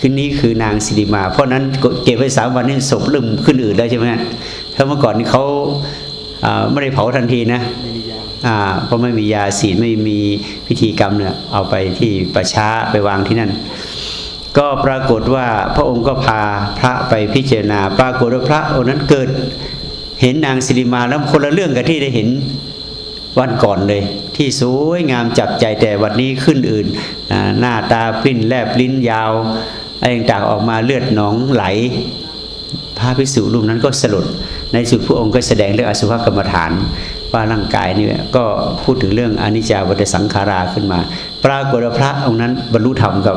คือนี้คือนางสิริมา เพราะนั้นเก็บไว้สามวันนี้ศพเริ่มขึ้นอื่นแล้วใช่ไหมถ้าเมื่อก่อนนี้เขาไม่ได้เผาทันทีนะเพราะไม่มียาสีไม่มีพิธีกรรมเนี่ยเอาไปที่ประช้าไปวางที่นั่น ก็ปรากฏว่าพระองค์ก็พาพระไปพิจารณา ปรากฏว่าพระองค์นั้นเกิดเห็นนางสิริมาแล้วคนละเรื่องกับที่ได้เห็น วันก่อนเลย ที่สวยงามจับใจแต่วันนี้ขึ้นอื่น หน้าตาปิ้นแลบลิ้นยาวอะไรต่างออกมาเลือดหนองไหล พระภิกษุรูปนั้นก็สลดในสุดพระองค์ก็แสดงเรื่องอสุภกรรมฐานว่าร่างกายนี่ก็พูดถึงเรื่องอนิจจาวัฏสังขาราขึ้นมา ปรากฏพระองค์นั้นบรรลุธรรมกับ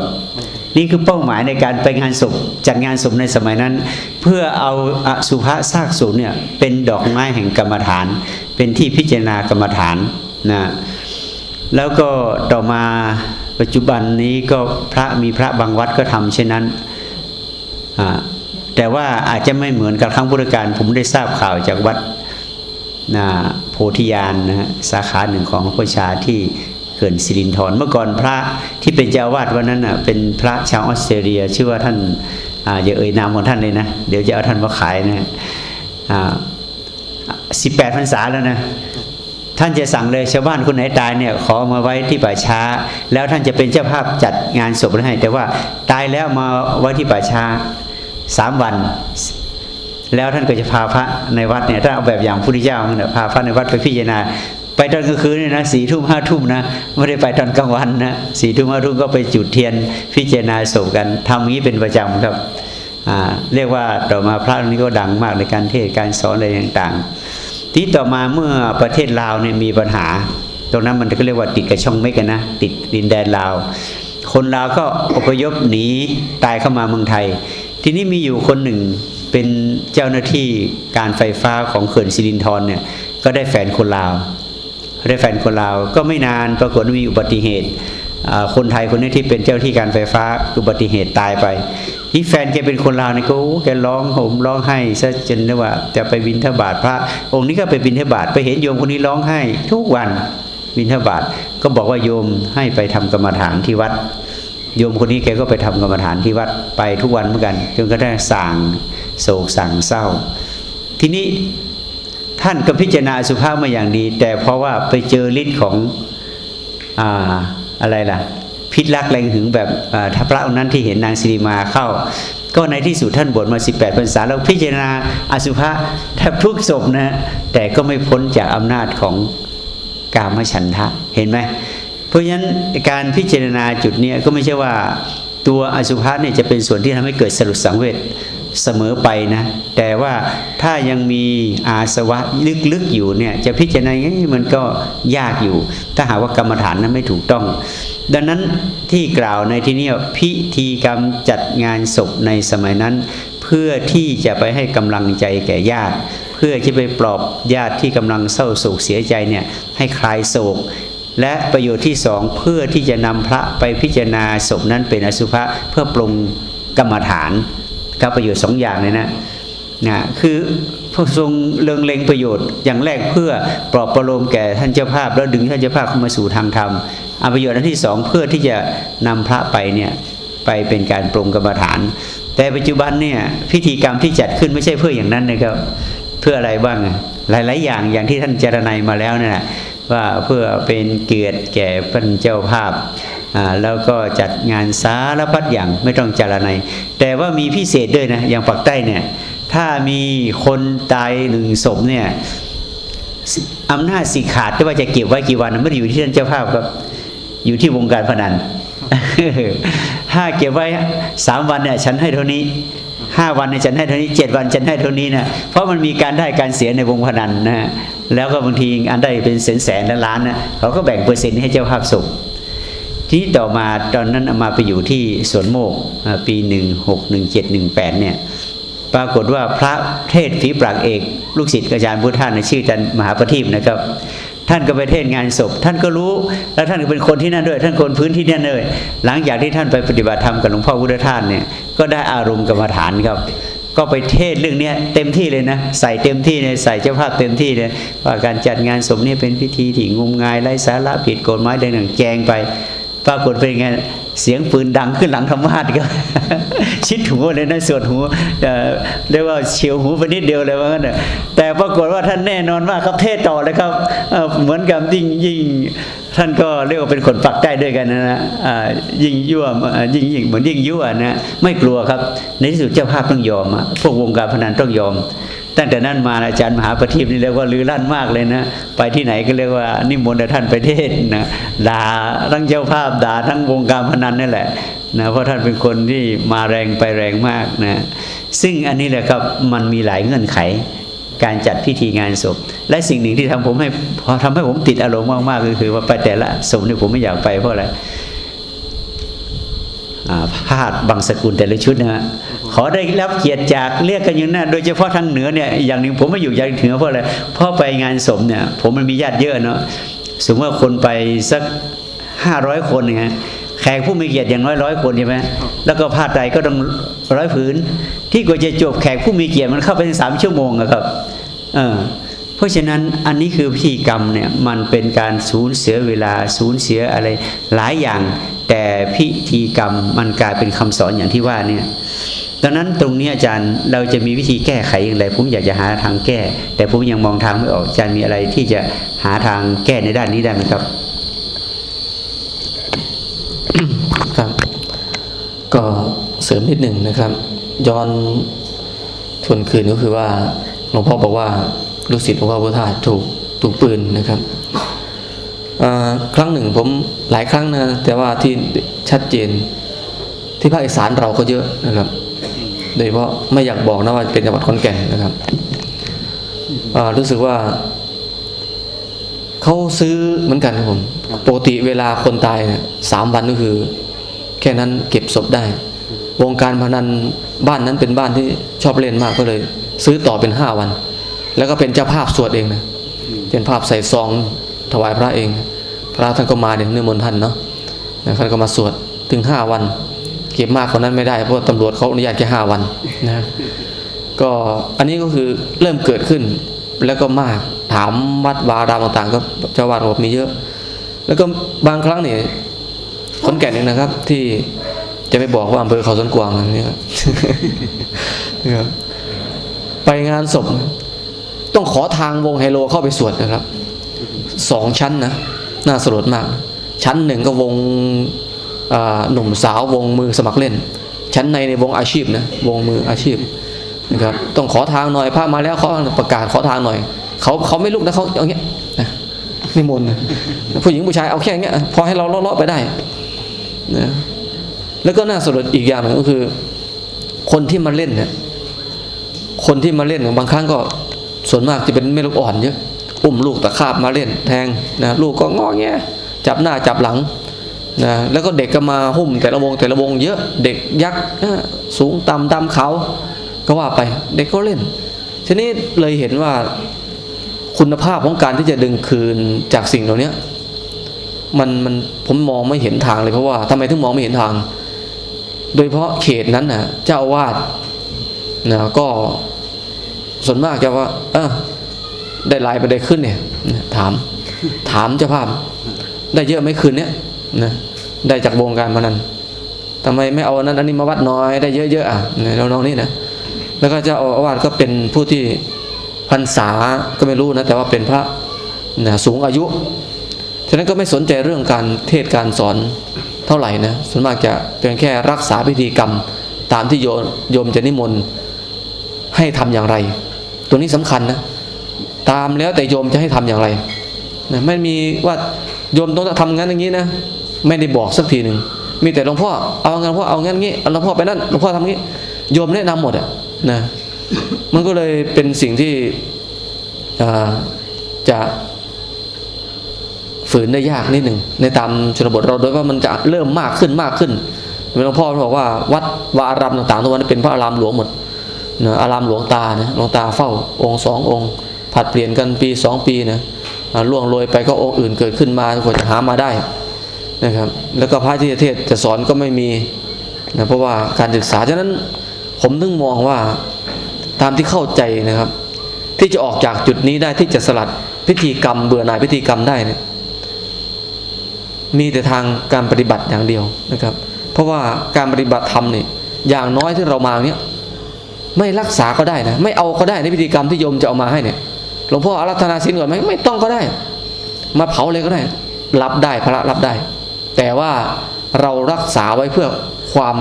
นี่คือเป้าหมายในการไปงานศพจัดงานศพในสมัยนั้น เพื่อเอาอสุภะซากศพเนี่ยเป็นดอกไม้แห่งกรรมฐาน เป็นที่พิจารณากรรมฐานนะแล้วก็ต่อมาปัจจุบันนี้ก็พระมีพระบางวัดก็ทำเช่นนั้น แต่ว่าอาจจะไม่เหมือนกับครั้งพุทธกาลผมได้ทราบข่าวจากวัดนาโพธิยานนะสาขาหนึ่งของพระชาที่ ขื่อนสิรินธรเมื่อก่อนพระที่เป็นเจ้าวาดวันนั้นอะเป็นพระชาวออสเตรเลีย ชื่อว่าท่านอย่าเอ่ยนามของท่านเลยนะ เดี๋ยวจะเอาท่านมาขายนะสิบแปดพรรษาแล้วนะท่านจะสั่งเลยชาวบ้านคนไหนตายเนี่ยขอมาไว้ที่ป่าช้า แล้วท่านจะเป็นเจ้าภาพจัดงานศพให้แต่ว่าตายแล้วมาไว้ที่ป่าช้าสามวัน แล้วท่านก็จะพาพระในวัดเนี่ยถ้าเอาแบบอย่างพุทธเจ้าเนี่ยพาพระในวัดไปพิจารณา ไปตอนกลางคืนเนี่ยนะสี่ทุ่มห้าทุ่มนะไม่ได้ไปตอนกลางวันนะสี่ทุ่มห้าทุ่มก็ไปจุดเทียนพิจารณาศพกันทำอย่างนี้เป็นประจำครับเรียกว่าต่อมาพระนี้ก็ดังมากในการเทศการสอนอะไรต่างๆ ที่ต่อมาเมื่อประเทศลาวเนี่ยมีปัญหา ตรงนั้นมันก็เรียกว่าติดกับช่องเมกันนะติดดินแดนลาว คนลาวก็อพยพหนีตายเข้ามาเมืองไทย ทีนี้มีอยู่คนหนึ่งเป็นเจ้าหน้าที่การไฟฟ้าของเขื่อนสิรินธรเนี่ยก็ได้แฟนคนลาว ได้แฟนคนลาวก็ไม่นานปรากฏมีอุบัติเหตุคนไทยคนนี้ที่เป็นเจ้าที่การไฟฟ้าอุบัติเหตุตายไปที่แฟนแกเป็นคนลาวนี่ก็แกร้องห่มร้องไห้ซะจนว่าจะไปบินทบาทพระ องค์นี้ก็ไปบินทบาทไปเห็นโยมคนนี้ร้องไห้ ทุกวันบินทบาทก็บอกว่าโยมให้ไปทำกรรมฐานที่วัด โยมคนนี้แกก็ไปทำกรรมฐานที่วัดไปทุกวันเหมือนกันจนก็ได้สั่งโศกสั่งเศร้า ทีนี้ ท่านก็พิจารณาสุภาพมาอย่างดี แต่เพราะว่าไปเจอฤทธิ์ของอ่าอะไรล่ะ พิษรักแรงหึงแบบถ้าพระองค์นั้นที่เห็นนางสิริมาเข้า ก็ในที่สุดท่านบวชมา 18พรรษาแล้วพิจารณาอสุภะแทบทุกศพนะแต่ก็ไม่พ้นจากอำนาจของกามฉันทะเห็นไหมเพราะฉะนั้นการพิจารณาจุดนี้ก็ไม่ใช่ว่าตัวอสุภะเนี่ยจะเป็นส่วนที่ทำให้เกิดสรุปสังเวช เสมอไปนะ แต่ว่าถ้ายังมีอาสวะลึกๆอยู่เนี่ย จะพิจารณาย่างมันก็ยากอยู่ ถ้าหากว่ากรรมฐานนั้นไม่ถูกต้อง ดังนั้นที่กล่าวในที่นี้พิธีกรรมจัดงานศพในสมัยนั้น เพื่อที่จะไปให้กำลังใจแก่ญาติ เพื่อที่ไปปลอบญาติที่กำลังเศร้าโศกเสียใจเนี่ยให้คลายโศกและประโยชน์ที่สองเพื่อที่จะนำพระไปพิจารณาศพนั้นเป็นอสุภะเพื่อปรุงกรรมฐาน ครับประโยชน์สองอย่างเลยนะนะคือพระทรงเลืองเล็งประโยชน์อย่างแรกเพื่อปลอบประโลมแก่ท่านเจ้าภาพ แล้วดึงท่านเจ้าภาพเข้ามาสู่ทางธรรมอาประโยชน์อันที่สองเพื่อที่จะนำพระไปเนี่ยไปเป็นการปรงกรรมฐาน แต่ปัจจุบันเนี่ยพิธีกรรมที่จัดขึ้นไม่ใช่เพื่ออย่างนั้นนะครับ เพื่ออะไรบ้างหลาย ๆ อย่างอย่างที่ท่านเจรนายมาแล้วนี่ะว่าเพื่อเป็นเกียรติแก่พระเจ้าภาพ แล้วก็จัดงานสารพัดอย่างไม่ต้องจารณัยแต่ว่ามีพิเศษด้วยนะอย่างปักใต้เนี่ยถ้ามีคนตายหนึ่งศพเนี่ยอำนาจสิขาดที่ว่าจะเก็บไว้กี่วันไม่ได้อยู่ที่ท่านเจ้าภาพครับ อยู่ที่วงการพนันถ้าเก็บไว้สามวันเนี่ยฉันให้เท่านี้ห้าวันเนี่ยฉันให้เท่านี้เจ็ดวันฉันให้เท่านี้นะเพราะมันมีการได้การเสียในวงพนันนะแล้วก็บางทีอันได้เป็นแสนแสนล้านนะเขาก็แบ่งเปอร์เซ็นต์ให้เจ้าภาพส่ง ทีต่อมาตอนนั้นมาไปอยู่ที่สวนโมกปีหนึ่งหกหนึ่งเจ็ดหนึ่งแปดเนี่ยปรากฏว่าพระเทศฝีปรากเอกลูกศิษย์อาจารย์พุทธานชื่ออาจารย์มหาปฏิบนะครับ ท่านก็ไปเทศงานศพ ท่านก็รู้แล้วท่านก็เป็นคนที่นั่นด้วย ท่านคนพื้นที่นั่นเลยหลังจากที่ท่านไปปฏิบัติธรรมกับหลวงพ่อพุทธทาสเนี่ยก็ได้อารมณ์กรรมฐานครับ ก็ไปเทศเรื่องนี้เต็มที่เลยนะ ใส่เต็มที่เลยใส่เจ้าภาพเต็มที่เลยว่าการจัดงานศพนี่เป็นพิธีที่งมงายไร้สาระผิดกฎหมายเรื่องแจงไป ปรากฏเป็นไงเสียงปืนดังขึ้นหลังธรรมาสก็ชิดหูเลยนะส่วนหูเรียกว่าเฉียวหูไปนิดเดียวเลยว่างั้นแต่ปรากฏว่าท่านแน่นอนมากครับเทศต่อเลยครับเหมือนกับยิ่งยิ่งท่านก็เรียกว่าเป็นคนปักใจด้วยกันนะนะยิ่งยั่วยิ่งยิ่งเหมือนยิ่งยั่วนะไม่กลัวครับ ในที่สุดเจ้าภาพต้องยอมพวกวงการพนันต้องยอม ตั้งแต่นั้นมาอาจารย์มหาปฏิบนี่เรียกว่าลือลั่นมากเลยนะ ไปที่ไหนก็เรียกว่านิมนต์ท่านไปเทศนะด่าทั้งเจ้าภาพด่าทั้งวงการพนันนี่แหละนะเพราะท่านเป็นคนที่มาแรงไปแรงมากนะซึ่งอันนี้แหละครับมันมีหลายเงื่อนไข การจัดพิธีงานศพ และสิ่งหนึ่งที่ทำผมให้พอทำให้ผมติดอารมณ์มากๆก็คือว่าไปแต่ละศพนี่ผมไม่อยากไปเพราะอะไร พาดบางสกุลแต่ละชุดนะฮะขอได้รับเกียรติจากเรียกกันอยู่นั่นโดยเฉพาะทางเหนือเนี่ยอย่างหนึ่งผมไม่อยู่อย่างเหนือเพราะอะไรเพราะไปงานสมเนี่ยผมมันมีญาติเยอะเนาะสมมติว่าคนไปสักห้าร้อยคนเนี่ยแขกผู้มีเกียรติอย่างน้อยร้อยคนใช่ไหมแล้วก็ผ้าไตก็ต้องร้อยผืน ที่กว่าจะจบแขกผู้มีเกียรติมันเข้าไปสามชั่วโมงครับเออเพราะฉะนั้นอันนี้คือพิธีกรรมเนี่ยมันเป็นการสูญเสียเวลาสูญเสียอะไรหลายอย่าง แต่พิธีกรรมมันกลายเป็นคำสอนอย่างที่ว่าเนี่ยดังนั้นตรงนี้อาจารย์เราจะมีวิธีแก้ไขอย่างไรผมอยากจะหาทางแก้ แต่ผมยังมองทางไม่ออกอาจารย์มีอะไรที่จะหาทางแก้ในด้านนี้ได้ไหมครับ ครับ ก็เสริมนิดหนึ่งนะครับ ย้อนทวนคืนก็คือว่าหลวงพ่อบอกว่าลูกศิษย์หลวงพ่อพุทธาถูกถูกปืนนะครับ ครั้งหนึ่งผมหลายครั้งนะแต่ว่าที่ชัดเจนที่ภาคอีสานเราก็เยอะนะครับ โดยเฉพาะไม่อยากบอกนะว่าเป็นจังหวัดขอนแก่นนะครับรู้สึกว่าเขาซื้อเหมือนกันครับผมปกติเวลาคนตายเนี่ยสามวันก็คือ แค่นั้นเก็บศพได้ วงการพนันบ้านนั้นเป็นบ้านที่ชอบเล่นมากก็เลย ซื้อต่อเป็นห้าวัน แล้วก็เป็นเจ้าภาพสวดเองนะเป็นภาพใส่ซองถวายพระเอง พระท่านก็มาเนี่ยนิมนต์ท่านเนาะท่านก็มาสวดถึงห้าวัน เก็บมากกว่านั้นไม่ได้เพราะตำรวจเขาอนุญาตแค่ห้าวันนะก็อันนี้ก็คือเริ่มเกิดขึ้นแล้วก็มากถามวัดวารามต่างๆ ก็เจ้าวาดบอกมีเยอะ แล้วก็บางครั้งเนี่ยคนแก่นเองนะครับ ที่จะไม่บอกว่าอำเภอเขาสนกวางนี่ครับไปงานศพต้องขอทางวงไฮโลเข้าไปสวดนะครับสองชั้นนะ น่าสลดมาก ชั้นหนึ่งก็วงหนุ่มสาววงมือสมัครเล่น ชั้นในในวงอาชีพนะวงมืออาชีพนะครับต้องขอทางหน่อยพระมาแล้วเขาประกาศขอทางหน่อยเขาเขาไม่ลุกนะเขาเอางเงี้ยนิมนต์ผู้หญิงผู้ชายเอาแค่เงี้ยพอให้เราเลาะๆไปได้นะแล้วก็น่าสลดอีกอย่างหนึ่งก็คือ คนที่มาเล่นเนี่ยคนที่มาเล่นบางครั้งก็ส่วนมากจะเป็นแม่ลูกอ่อนเยอะ อุ้มลูกตะขาบมาเล่นแทงนะลูกก็งอแงจับหน้าจับหลังนะแล้วก็เด็กก็มาหุ้มแต่ละวงแต่ละวงเยอะเด็กยักษ์สูงต่ำตามเขาก็ว่าไปเด็กก็เล่นทีนี้เลยเห็นว่าคุณภาพของการที่จะดึงคืนจากสิ่งเหล่านี้มันมันผมมองไม่เห็นทางเลยเพราะว่าทำไมถึงมองไม่เห็นทาง โดยเพราะเขตนั้นนะเจ้าวาดนะก็ส่วนมากจะว่า เออ ได้ลายไปได้ขึ้นเนี่ยถาม ถามเจ้าภาพ ได้เยอะไหมคืนเนี้ยนะได้จากวงการมานั้นทำไมไม่เอานั้นอันนี้มาวัดน้อยได้เยอะๆอะเราน้องนี่นะแล้วก็เจ้าอาวาสก็เป็นผู้ที่พรรษาก็ไม่รู้นะแต่ว่าเป็นพระนะสูงอายุฉะนั้นก็ไม่สนใจเรื่องการเทศการสอนเท่าไหร่นะส่วนมากจะเป็นแค่รักษาพิธีกรรม ตามที่โยโยมจะนิมนต์ให้ทำอย่างไร ตัวนี้สำคัญนะ ตามแล้วแต่โยมจะให้ทำอย่างไรนะไม่มีว่าโยมต้องทำงั้นอย่างนี้นะไม่ได้บอกสักทีหนึ่งมีแต่หลวงพ่อเอางั้นพ่อเอางั้นงี้หลวงพ่อไปนั่นหลวงพ่อทำงี้โยมแนะนำหมดอะนะมันก็เลยเป็นสิ่งที่จะฝืนได้ยากนิดหนึ่งในตามชนบทเราโดยว่ามันจะเริ่มมากขึ้นมากขึ้นหลวงพ่อบอกว่าวัดวาอารามต่างๆทุกวันเป็นพระอารามหลวงหมดนะอารามหลวงตานะหลวงตาเฝ้าองค์สององค์ ผัดเปลี่ยนกันปีสองปีนะล่วงโรยไปก็องค์อื่นเกิดขึ้นมากว่าจะหามาได้นะครับ แล้วก็พระที่จะเทศจะสอนก็ไม่มีนะเพราะว่าการศึกษาฉะนั้นผมถึงมองว่าตามที่เข้าใจนะครับ ที่จะออกจากจุดนี้ได้ที่จะสลัดพิธีกรรมเบื่อหน่ายพิธีกรรมได้เนี่ยมีแต่ทางการปฏิบัติอย่างเดียวนะครับ เพราะว่าการปฏิบัติธรรมเนี่ยอย่างน้อยที่เรามาเนี่ยไม่รักษาก็ได้นะไม่เอาก็ได้ในพิธีกรรมที่โยมจะเอามาให้เนี่ย หลวงพ่ออารัธนาศีลก่อนไหมไม่ต้องก็ได้ มาเผาเลยก็ได้ รับได้พระรับได้ แต่ว่าเรารักษาไว้เพื่อความ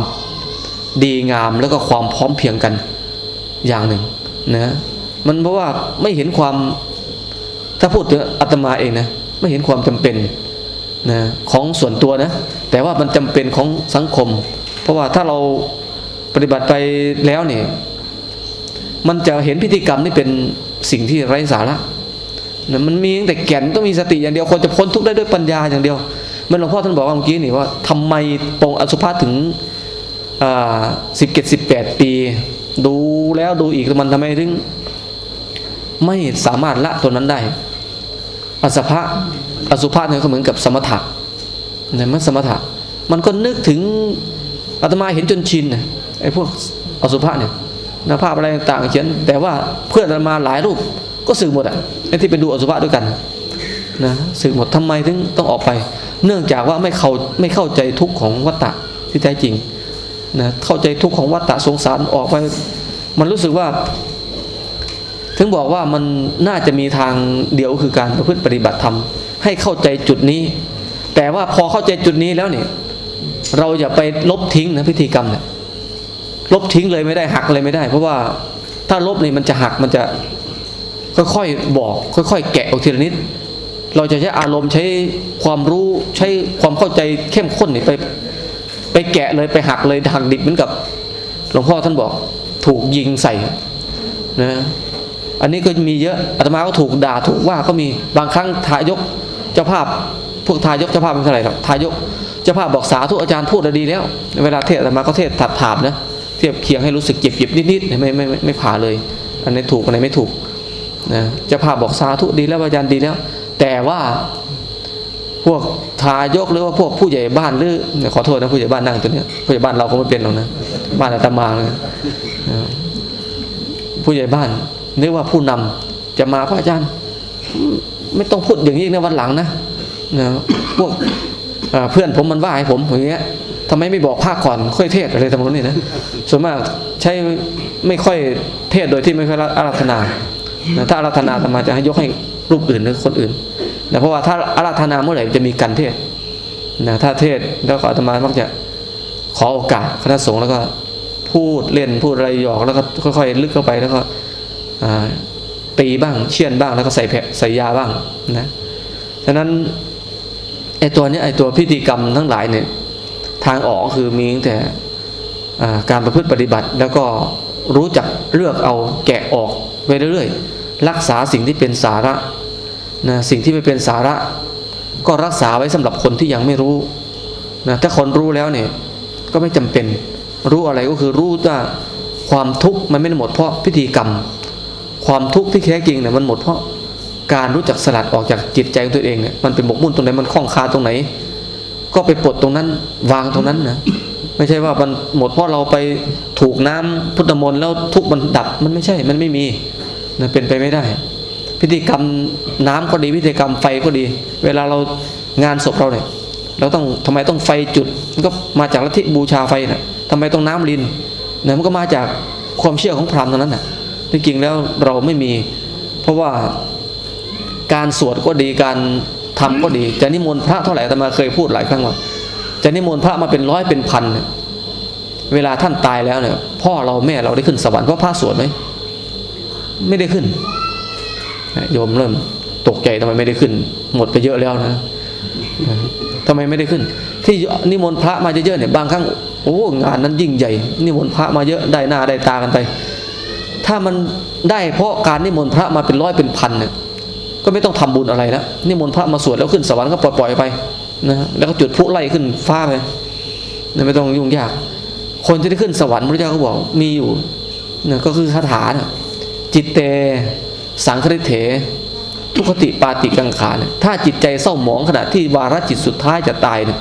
ดีงามแล้วก็ความพร้อมเพียงกันอย่างหนึ่งนะมันเพราะว่าไม่เห็นความถ้าพูดถึงอาตมาเองนะไม่เห็นความจำเป็นนะของส่วนตัวนะ แต่ว่ามันจำเป็นของสังคม เพราะว่าถ้าเราปฏิบัติไปแล้วเนี่ยมันจะเห็นพิธีกรรมนี่เป็น สิ่งที่ไร้สาระนะมันมีแต่แก่นต้องมีสติอย่างเดียวคนจะพ้นทุกข์ได้ด้วยปัญญาอย่างเดียวมันหลวงพ่อท่านบอกว่าเมื่อกี้นี่ว่าทำไมปองอสุภะถึงสิบเจ็ดสิบแปดปี ดูแล้วดูอีกมันทำไมถึงไม่สามารถละตัวนั้นได้ อสุภะอสุภะเนี่ยก็เหมือนกับสมถะเนี่ยมันสมถะ มันก็นึกถึงอาตมาเห็นจนชินไอ้พวกอสุภะเนี่ย นะภาพอะไรต่างๆเขียนแต่ว่าเพื่อนมาหลายรูปก็สื่อหมดอะไอ้ที่ไปดูอสุภะด้วยกันนะสื่อหมดทำไมถึงต้องออกไป เนื่องจากว่าไม่เข้าไม่เข้าใจทุกข์ของวัตตะที่แท้จริงนะเข้าใจทุกข์ของวัฏฏะสงสารออกไป มันรู้สึกว่า ถึงบอกว่ามันน่าจะมีทางเดียวคือการประพฤติปฏิบัติธรรมให้เข้าใจจุดนี้ แต่ว่าพอเข้าใจจุดนี้แล้วเนี่ยเราอย่าไปลบทิ้งนะพิธีกรรมเนี่ย ลบทิ้งเลยไม่ได้หักเลยไม่ได้ เพราะว่าถ้าลบนี่มันจะหักมันจะค่อยๆบอก ค่อยๆ แกะออกทีละนิด เราจะใช้อารมณ์ใช้ความรู้ใช้ความเข้าใจเข้มข้นนี่ไปไปแกะเลยไปหักเลยหักดิบเหมือนกับหลวงพ่อท่านบอกถูกยิงใส่นะอันนี้ก็มีเยอะอาตมาก็ถูกด่าถูกว่าก็มีบางครั้งทายกเจ้าภาพพวกทายกเจ้าภาพเป็นเท่าไหร่หรอกทายกเจ้าภาพบอกสาธุอาจารย์พูดดีแล้ว เวลาเทศอาตมาก็เทศถัดถามนะ เทียบเคียงให้รู้สึกเจ็บเจ็บนิดๆไม่ไม่ไม่ไม่ผ่าเลย อันไหนถูกอันไหนไม่ถูกนะจ้าภาบอกสาธุดีแล้วอาจารย์ดีแล้ว แต่ว่าพวกทายกหรือว่าพวกผู้ใหญ่บ้านหรือขอโทษนะผู้ใหญ่บ้านนั่งตัวเนี้ยผู้ใหญ่บ้านเราคงไม่เป็นหรอกนะบ้านอาตมาเลยนะผู้ใหญ่บ้านนึกว่าผู้นำจะมาพระอาจารย์ ไม่ต้องพูดอย่างนี้ในวันหลังนะนะพวกเพื่อนผมมันว่าให้ผมอย่างเงี้ย ทำไมไม่บอกภาคก่อนค่อยเทศอะไรทำนองนี้นะส่วนมากใช้ไม่ค่อยเทศโดยที่ไม่ค่อยอารัธนาถ้าอารัธนาธรรมาจะให้ยกให้รูปอื่นหรือคนอื่นนะเพราะว่าถ้าอารัธนาเมื่อไหร่จะมีการเทศนะถ้าเทศแล้วอาตมามักจะขอโอกาสคณะสงฆ์แล้วก็พูดเล่นพูดอะไรหยอกแล้วก็ค่อยๆ ลึกเข้าไปแล้วก็ตีบ้างเชี่ยนบ้างแล้วก็ใส่แผลใส่ยาบ้างนะฉะนั้นไอตัวนี้ไอตัวพิธีกรรมทั้งหลายเนี่ย ทางออกคือมีแต่การประพฤติปฏิบัติ แล้วก็รู้จักเลือกเอาแกะออกไปเรื่อยๆ รักษาสิ่งที่เป็นสาระนะสิ่งที่ไม่เป็นสาระ ก็รักษาไว้สำหรับคนที่ยังไม่รู้นะถ้าคนรู้แล้วเนี่ยก็ไม่จำเป็นรู้อะไรก็คือรู้ว่าความทุกข์มันไม่ได้หมดเพราะพิธีกรรม ความทุกข์ที่แท้จริงเนี่ยมันหมดเพราะการรู้จักสลัดออกจากจิตใจของตัวเองเนี่ยมันเป็นหมกมุ่นตรงไหนมันคล้องคาตรงไหน ก็ไปปลดตรงนั้น วางตรงนั้นนะไม่ใช่ว่ามันหมดเพราะเราไปถูกน้ำพุทธมนต์แล้วทุกมันดับมันไม่ใช่มันไม่มีนะเป็นไปไม่ได้ พิธีกรรมน้ำก็ดีพิธีกรรมไฟก็ดี เวลาเรางานศพเราเนี่ยเราต้องทำไมต้องไฟจุดมันก็มาจากลัทธิบูชาไฟนะ่ะทำไมต้องน้ำลินเนี่ยมันก็มาจากความเชื่อของพราหมณ์ตรงนั้นนะ่ะจริงๆแล้วเราไม่มี เพราะว่าการสวดก็ดีการ ทำก็ดี จะนิมนต์พระเท่าไหร่แต่มาเคยพูดหลายครั้งว่า จะนิมนต์พระมาเป็นร้อยเป็นพันเนี่ยเวลาท่านตายแล้วเนี่ย พ่อเราแม่เราได้ขึ้นสวรรค์เพราะพระสวดไหมไม่ได้ขึ้นโยมเริ่มตกใจทำไมไม่ได้ขึ้น หมดไปเยอะแล้วนะทำไมไม่ได้ขึ้น ที่นิมนต์พระมาเยอะๆเนี่ยบางครั้งโอ้งานนั้นยิ่งใหญ่ นิมนต์พระมาเยอะได้หน้าได้ตากันไป ถ้ามันได้เพราะการนิมนต์พระมาเป็นร้อยเป็นพันเนี่ย ก็ไม่ต้องทำบุญอะไรแล้วนิมนต์พระมาสวดแล้วขึ้นสวรรค์ก็ปล่อยๆไปนะแล้วก็จุดพลุไล่ขึ้นฟ้าไปนะไม่ต้องยุ่งยาก คนที่ได้ขึ้นสวรรค์พระเจ้าก็บอกมีอยู่นะก็คือคาถานะจิตเต สังคริเถ ทุกติปาติกังขานี่ยถ้าจิตใจเศร้าหมองขณะที่วาระจิตสุดท้ายจะตายเนี่ย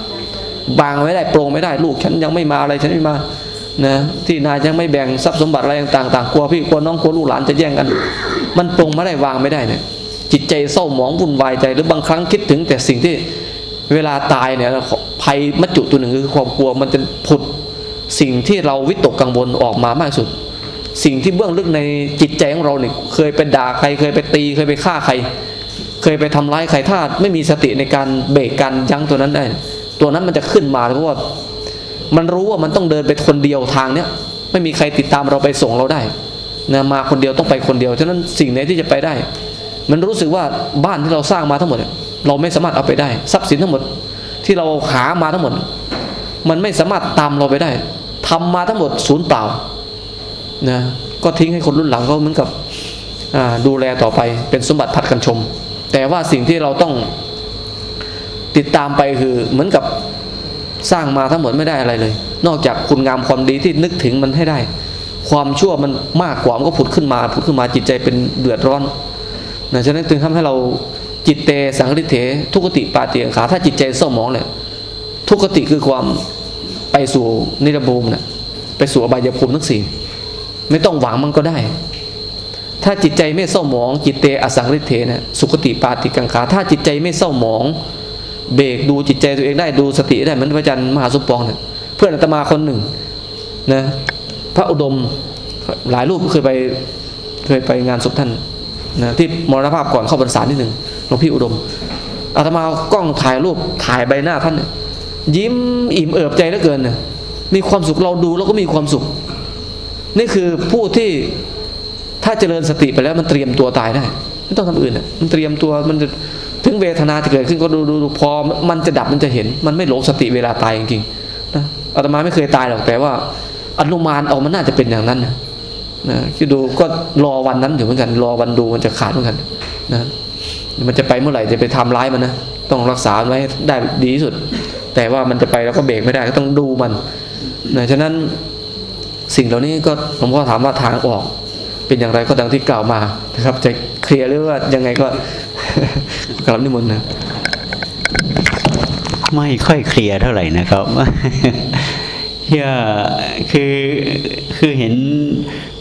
บางไม่ได้โปรงไม่ได้ลูกฉันยังไม่มาอะไรฉันไม่มานะที่นายยังไม่แบ่งทรัพย์สมบัติอะไรต่างๆกลัวพี่กลัวน้องกลัวลูกหลานจะแย่งกัน มันปรงไม่ได้วางไม่ได้เนี่ย จิตใจเศร้าหมองวุ่นวายใจ หรือบางครั้งคิดถึงแต่สิ่งที่เวลาตายเนี่ยภัยมัจจุตัวหนึ่งคือความกลัวมันจะผุดสิ่งที่เราวิตกกังวลออกมามากสุด สิ่งที่เบื้องลึกในจิตใจของเราเนี่ยเคยไปด่าใครเคยไปตีเคยไปฆ่าใคร เคยไปทำร้ายใครถ้าไม่มีสติในการเบรกการยั้งตัวนั้นได้ ตัวนั้นมันจะขึ้นมาเพราะว่ามันรู้ว่ามันต้องเดินไปคนเดียวทางเนี้ยไม่มีใครติดตามเราไปส่งเราได้นะมาคนเดียวต้องไปคนเดียวฉะนั้นสิ่งไหนที่จะไปได้ มันรู้สึกว่าบ้านที่เราสร้างมาทั้งหมดเราไม่สามารถเอาไปได้ ทรัพย์สินทั้งหมดที่เราหามาทั้งหมด มันไม่สามารถตามเราไปได้ทำมาทั้งหมดศูนย์เปล่านะก็ทิ้งให้คนรุ่นหลังเขาเหมือนกับดูแลต่อไปเป็นสมบัติผัดกันชม แต่ว่าสิ่งที่เราต้องติดตามไปคือเหมือนกับสร้างมาทั้งหมดไม่ได้อะไรเลย นอกจากคุณงามความดีที่นึกถึงมันให้ได้ ความชั่วมันมากกว่ามันก็ผุดขึ้นมาผุดขึ้นมาจิตใจเป็นเดือดร้อน นะฉะนั้นจึงทำให้เราจิตเตสังริเถ ทุกติปาเตียงขา ถ้าจิตใจเศร้าหมองเนี่ยทุกติคือความไปสู่นิรภูมินะไปสู่อบายภูมิทั้งสี่ไม่ต้องหวังมันก็ได้ ถ้าจิตใจไม่เศร้าหมอง จิตเตอสังริเถนะสุขติปาติกังขา ถ้าจิตใจไม่เศร้าหมอง เบรกดูจิตใจตัวเองได้ดูสติได้เหมือนพระอาจารย์มหาสุปองเนี่ยเพื่อนอาตมาคนหนึ่งนะพระอุดมหลายรูปเคยไปเคยไปงานศพท่าน นะที่มรณภาพก่อนเข้าพรรษานิดหนึ่งหลวงพี่อุดมอาตมากล้องถ่ายรูปถ่ายใบหน้าท่านยิ้มอิ่มเอิบใจเหลือเกินนะมีความสุขเราดูแล้วก็มีความสุข นี่คือผู้ที่ถ้าเจริญสติไปแล้วมันเตรียมตัวตายได้ ไม่ต้องทำอื่นอะมันเตรียมตัวมันจะถึงเวทนาจะเกิดขึ้นก็ดูดูดูพอมันจะดับมันจะเห็น มันไม่หลงสติเวลาตายจริงๆนะอาตมาไม่เคยตายหรอกแต่ว่าอนุมานออกมันน่าจะเป็นอย่างนั้นนะ นะคิดดูก็รอวันนั้นอยู่เหมือนกัน รอวันดูมันจะขาดเหมือนกันนะมันจะไปเมื่อไหร่จะไปทำร้ายมันนะต้องรักษาไว้ได้ดีที่สุด แต่ว่ามันจะไปแล้วก็เบรกไม่ได้ก็ต้องดูมันนะฉะนั้นสิ่งเหล่านี้ก็หลวงพ่อถามว่าทางออก เป็นอย่างไรก็ดังที่กล่าวมานะครับ จะเคลียร์หรือว่ายังไงก็กราบนิมนต์นะไม่ค่อยเคลียร์เท่าไหร่นะครับเชื่อคือคือเห็น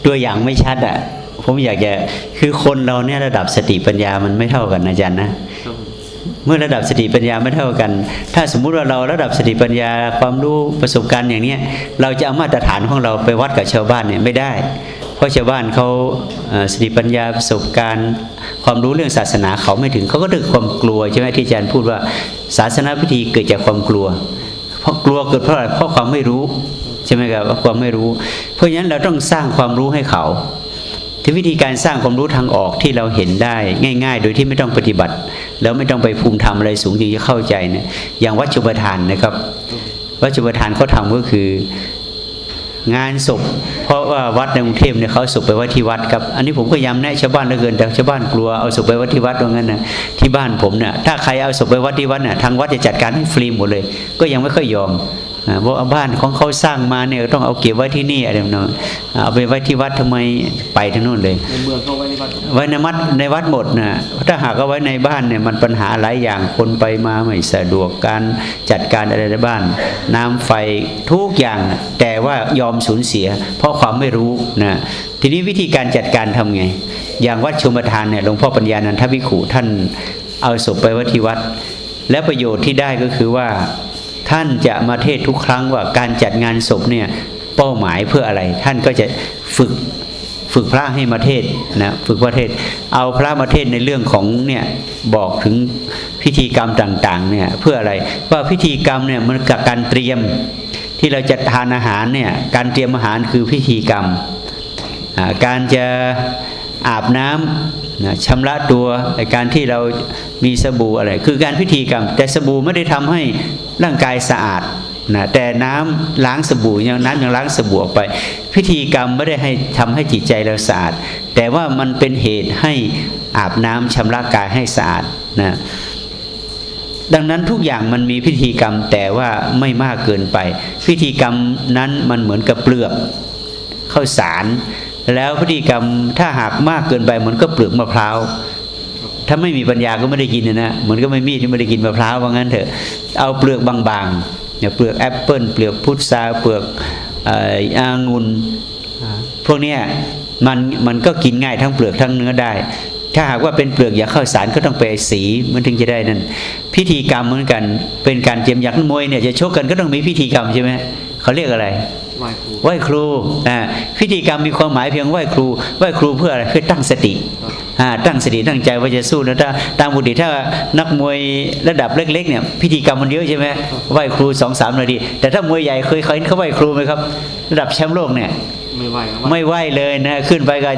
ตัวอย่างไม่ชัดอะ ผมอยากจะคือคนเราเนี่ยระดับสติปัญญามันไม่เท่ากันนะอาจารย์นะเมื่อระดับสติปัญญาไม่เท่ากัน ถ้าสมมุติว่าเราระดับสติปัญญาความรู้ประสบการณ์อย่างเนี้ยเราจะเอามาตรฐานของเราไปวัดกับชาวบ้านเนี่ยไม่ได้ เพราะชาวบ้านเขาสติปัญญาประสบการณ์ ความรู้เรื่องศาสนาเขาไม่ถึงเขาก็ถึงความกลัวใช่ไหมที่อาจารย์พูดว่าศาสนาพิธีเกิดจากความกลัว เพราะกลัวเกิดเพราะอะไรเพราะความไม่รู้ ช่ไหมครับว่าความไม่รู้ เพราะฉะนั้นเราต้องสร้างความรู้ให้เขาที่วิธีการสร้างความรู้ทางออกที่เราเห็นได้ง่าย ๆ โดยที่ไม่ต้องปฏิบัติ แล้วไม่ต้องไปภูมิธรรมอะไรสูงจึงจะเข้าใจเนี่ยอย่างวัดจุปทานนะครับ วัดจุปทานเขาทำก็คืองานศพ เพราะว่าวัดในกรุงเทพเนี่ยเขาศพไปไว้ที่วัดครับ อันนี้ผมก็ย้ำแนะชาวบ้านเหลือเกินแต่ชาวบ้านกลัวเอาศพไปไว้ที่วัดว่างั้นนะที่บ้านผมเนี่ยถ้าใครเอาศพไปไวัดที่วัดเนี่ยทางวัดจะจัดการให้ฟรีหมดเลย ก็ยังไม่ค่อยยอม เพราะว่าบ้านของเขาสร้างมาเนี่ยต้องเอาเก็บไว้ที่นี่อะไรแบบนั้นเอาไปไว้ที่วัดทำไมไปที่นู่นเลยในเมืองเขาไว้ในวัดไว้ในวัดในวัดหมดนะถ้าหากเอาไว้ในบ้านเนี่ยมันปัญหาหลายอย่างคนไปมาไม่สะดวกการจัดการอะไรในบ้าน น้ำไฟทุกอย่าง แต่ว่ายอมสูญเสีย เพราะความไม่รู้นะทีนี้วิธีการจัดการทำไง อย่างวัดชุมทานเนี่ยหลวงพ่อปัญญานันทวิขุท่านเอาศพไปไว้ที่วัด และประโยชน์ที่ได้ก็คือว่า ท่านจะมาเทศทุกครั้งว่าการจัดงานศพเนี่ยเป้าหมายเพื่ออะไร ท่านก็จะฝึกฝึกพระให้มาเทศนะฝึกพระเทศ เอาพระมาเทศในเรื่องของเนี่ยบอกถึงพิธีกรรมต่างๆเนี่ยเพื่ออะไรว่าพิธีกรรมเนี่ยมันกับการเตรียมที่เราจะทานอาหารเนี่ยการเตรียมอาหารคือพิธีกรรม การจะอาบน้ำ นะชำระตัวการที่เรามีสบู่อะไร คือการพิธีกรรม แต่สบู่ไม่ได้ทำให้ร่างกายสะอาดนะแต่น้ำล้างสบู่ยังน้ำยังล้างสบู่ออกไป พิธีกรรมไม่ได้ให้ทำให้จิตใจเราสะอาด แต่ว่ามันเป็นเหตุให้อาบน้ำชำระกายให้สะอาดนะดังนั้นทุกอย่างมันมีพิธีกรรมแต่ว่าไม่มากเกินไป พิธีกรรมนั้นมันเหมือนกับเปลือกข้าวสาร แล้วพิธีกรรมถ้าหากมากเกินไปเหมือนก็เปลือกมะพร้าวถ้าไม่มีปัญญาก็ไม่ได้กินนะนะเหมือนก็ไม่มีที่ไม่ได้กินมะพร้าวว่างั้นเถอะเอาเปลือกบางๆเนี่ยเปลือกแอปเปิลเปลือกพุทราเปลือกอางุ่นพวกเนี้ยมันมันก็กินง่ายทั้งเปลือกทั้งเนื้อได้ ถ้าหากว่าเป็นเปลือกอย่างข้าสารก็ต้องไปสีมันถึงจะได้นั่นพิธีกรรมเหมือนกันเป็นการเตรียมอย่างนักมวยเนี่ยจะชกกันก็ต้องมีพิธีกรรมใช่ไหมเขาเรียกอะไร ไหว้ครูไหว้ครูอ่าพิธีกรรมมีความหมายเพียงไหว้ครูไหว้ครูเพื่ออะไรเพื่อตั้งสติอ่าตั้งสติตั้งใจว่าจะสู้นะถ้าตามบุตรถ้านักมวยระดับเล็กๆเนี่ยพิธีกรรมมันเยอะใช่ไหมไหว้ครูสองสามนาทีแต่ถ้ามวยใหญ่เคยเคยเห็นเขาไหว้ครูไหมครับ ระดับแชมป์โลกเนี่ยไม่ไหว้ครับไม่ไหว้เลยนะขึ้นไปก็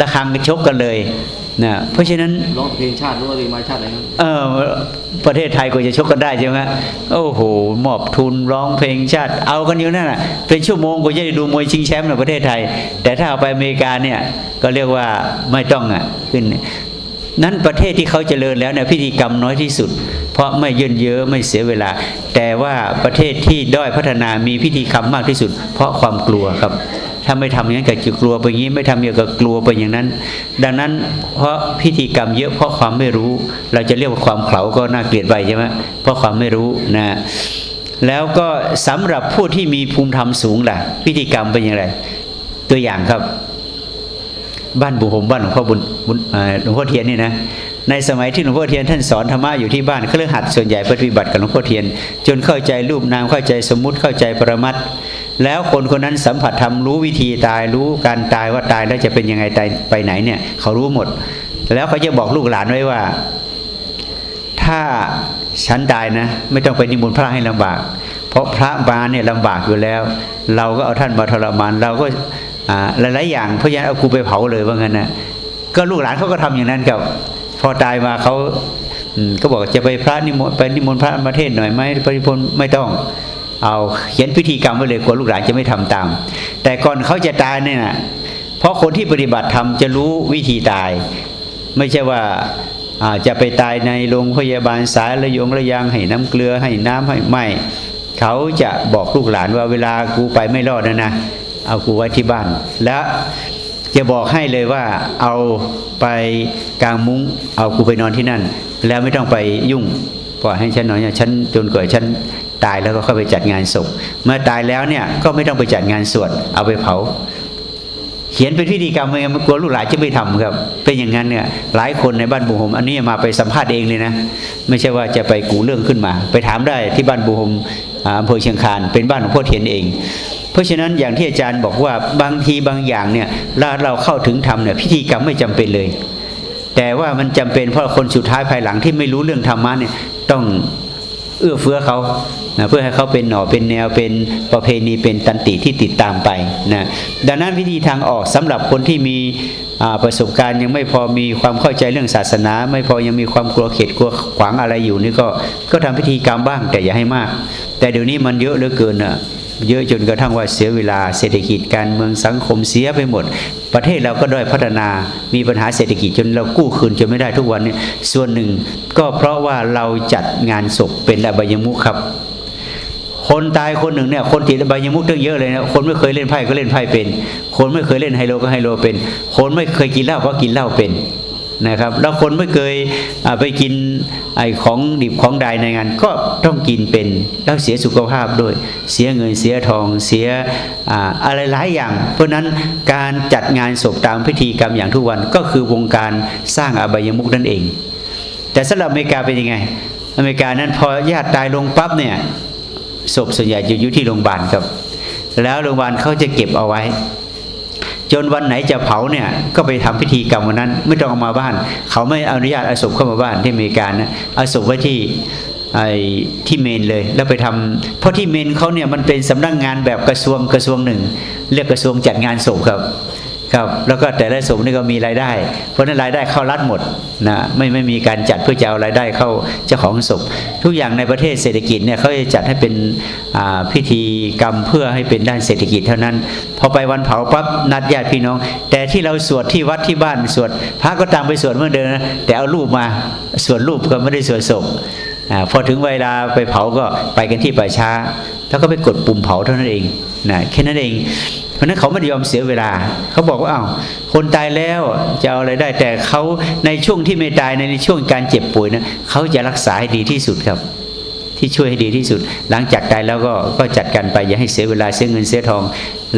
ระฆังชกกันเลย นะเพราะฉะนั้นร้องเพลงชาติรู้ว่าเพลงมาชาติอะไรครับเออประเทศไทยก็จะชกกันได้ใช่ไหมโอ้โหมอบทุนร้องเพลงชาติ เอากันอยู่นั่นน่ะเป็นชั่วโมงก็จะได้ดูมวยชิงแชมป์ในประเทศไทย แต่ถ้าเอาไปอเมริกาเนี่ยก็เรียกว่าไม่ต้องอะขึ้น นั้นประเทศที่เขาเจริญแล้วเนี่ยพิธีกรรมน้อยที่สุด เพราะไม่เยินเยอะไม่เสียเวลา แต่ว่าประเทศที่ด้อยพัฒนามีพิธีกรรมมากที่สุด เพราะความกลัวครับ ถ้าไม่ทำอย่างนั้นก็จะกลัวไปอย่างนี้ ไม่ทำอย่างก็กลัวไปอย่างนั้น ดังนั้นเพราะพิธีกรรมเยอะเพราะความไม่รู้ เราจะเรียกว่าความเขลาก็น่าเกลียดไปใช่ไหมเพราะความไม่รู้นะแล้วก็สำหรับผู้ที่มีภูมิธรรมสูงล่ะ พิธีกรรมเป็นอย่างไร ตัวอย่างครับ บ้านบุหมบ้านหลวงพ่อบุญบุญหลวงพ่อเทียนนี่นะในสมัยที่หลวงพ่อเทียนท่านสอนธรรมะอยู่ที่บ้านเครือขัดส่วนใหญ่ปฏิบัติกับหลวงพ่อเทียน จนเข้าใจรูปนามเข้าใจสมมุติเข้าใจปรมัตถ์ แล้วคนคนนั้นสัมผัสธรรมรู้วิธีตายรู้การตายว่าตายแล้วจะเป็นยังไงตายไปไหนเนี่ย เขารู้หมด แล้วเขาจะบอกลูกหลานไว้ว่า ถ้าฉันตายนะ ไม่ต้องไปนิมนต์พระให้ลำบาก เพราะพระมาเนี่ยลำบากอยู่แล้ว เราก็เอาท่านมาทรมานเราก็อ่าหลายๆอย่างเพราะฉะนั้นเอากูไปเผาเลยว่างั้นนะก็ลูกหลานเขาก็ทำอย่างนั้นกับ พอตายมาเขาก็บอกจะไปพระนิมนต์ไปนิมนต์พระประเทศหน่อยไหมปริพนธ์ไม่ต้อง เอาเขียนพิธีกรรมไว้เลยกลัวลูกหลานจะไม่ทำตาม แต่ก่อนเขาจะตายเนี่ยนะเพราะคนที่ปฏิบัติธรรมจะรู้วิธีตาย ไม่ใช่ว่าอาจะไปตายในโรงพยาบาลสายระยงระยางให้น้ำเกลือให้น้ำให้ไม่เขาจะบอกลูกหลานว่าเวลากูไปไม่รอดนะนะเอากูไว้ที่บ้าน แล้วจะบอกให้เลยว่าเอาไปกลางมุ้ง เอากูไปนอนที่นั่น แล้วไม่ต้องไปยุ่งปล่อยให้ฉันนอนเนี่ยฉันจนกว่าฉัน ตายแล้วก็เข้าไปจัดงานศพ เมื่อตายแล้วเนี่ยก็ไม่ต้องไปจัดงานสวดเอาไปเผา เขียนเป็นพิธีกรรมไม่งั้นกลัวลูกหลานจะไม่ทำครับ เป็นอย่างนั้นเนี่ยหลายคนในบ้านบุหมอันนี้มาไปสัมภาษณ์เองเลยนะ ไม่ใช่ว่าจะไปกูเรื่องขึ้นมา ไปถามได้ที่บ้านบุหมอ่าอำเภอเชียงคานเป็นบ้านของพ่อเทียนเอง เพราะฉะนั้นอย่างที่อาจารย์บอกว่าบางทีบางอย่างเนี่ยเราเราเข้าถึงธรรมเนี่ยพิธีกรรมไม่จำเป็นเลย แต่ว่ามันจำเป็นเพราะคนสุดท้ายภายหลังที่ไม่รู้เรื่องธรรมะเนี่ยต้องเอื้อเฟื้อเขา นะเพื่อให้เขาเป็นหน่อเป็นแนวเป็นประเพณีเป็นตันติที่ติดตามไปนะดังนั้นวิธีทางออกสำหรับคนที่มีประสบการณ์ยังไม่พอมีความเข้าใจเรื่องศาสนา ไม่พอยังมีความกลัวเข็ดกลัวขวางอะไรอยู่นี่ก็ก็ทำพิธีกรรมบ้างแต่อย่าให้มาก แต่เดี๋ยวนี้มันเยอะเหลือเกินอะเยอะจนกระทั่งว่าเสียเวลาเศรษฐกิจการเมืองสังคมเสียไปหมด ประเทศเราก็ด้อยพัฒนามีปัญหาเศรษฐกิจจนเรากู้คืนจนไม่ได้ทุกวันนี้ส่วนหนึ่งก็เพราะว่าเราจัดงานศพเป็นอบายมุขครับ คนตายคนหนึ่งเนี่ยคนติดอบายมุขตั้งเยอะเลยนะคนไม่เคยเล่นไพ่ก็เล่นไพ่เป็น คนไม่เคยเล่นไฮโลก็ไฮโลเป็น คนไม่เคยกินเหล้าก็กินเหล้าเป็นนะครับ แล้วคนไม่เคยไปกินไอ้ของดิบของใดในงาน ก็ต้องกินเป็นแล้วเสียสุขภาพด้วย เสียเงินเสียทองเสียอ่าอะไรหลายอย่าง เพราะนั้นการจัดงานศพตามพิธีกรรมอย่างทุกวันก็คือวงการสร้างอบายมุขนั่นเอง แต่สำหรับอเมริกาเป็นยังไง อเมริกานั้นพอญาติตายลงปั๊บเนี่ย ศพส่วนใหญ่จะอยู่ที่โรงพยาบาลครับ แล้วโรงพยาบาลเขาจะเก็บเอาไว้ จนวันไหนจะเผาเนี่ยก็ไปทำพิธีกรรมวันนั้น ไม่ต้องเอามาบ้าน เขาไม่อนุญาตเอาศพเข้ามาบ้านที่อเมริกานะเอาศพไว้ที่ไอ้ที่เมนเลยแล้วไปทำเพราะที่เมนเขาเนี่ยมันเป็นสำนักงานแบบกระทรวงกระทรวงหนึ่ง เรียกกระทรวงจัดงานศพครับ ครับแล้วก็แต่ละศพนี่ก็มีรายได้ เพราะนั้นรายได้เข้ารัฐหมดนะไม่ไม่มีการจัดเพื่อจะเอารายได้เข้าเจ้าของศพทุกอย่างในประเทศเศรษฐกิจเนี่ยเขาจะจัดให้เป็นพิธีกรรมเพื่อให้เป็นด้านเศรษฐกิจเท่านั้น พอไปวันเผาปั๊บนัดญาติพี่น้อง แต่ที่เราสวดที่วัดที่บ้านสวดพระก็ตามไปสวดเหมื่อนเดิมนะแต่เอารูปมาสวดรูปก็ไม่ได้สวดศพพอถึงเวลาไปเผาก็ไปกันที่ป่าช้า แล้วก็ไปกดปุ่มเผาเท่านั้นเองนะแค่นั้นเอง เพราะนั้นเขาไม่ยอมเสียเวลา เขาบอกว่าอ้าวคนตายแล้วจะเอาอะไรได้ แต่เขาในช่วงที่ไม่ตายในช่วงการเจ็บป่วยนะเขาจะรักษาให้ดีที่สุดครับ ที่ช่วยให้ดีที่สุด หลังจากตายแล้วก็ก็จัดการไปอย่าให้เสียเวลาเสียเงินเสียทอง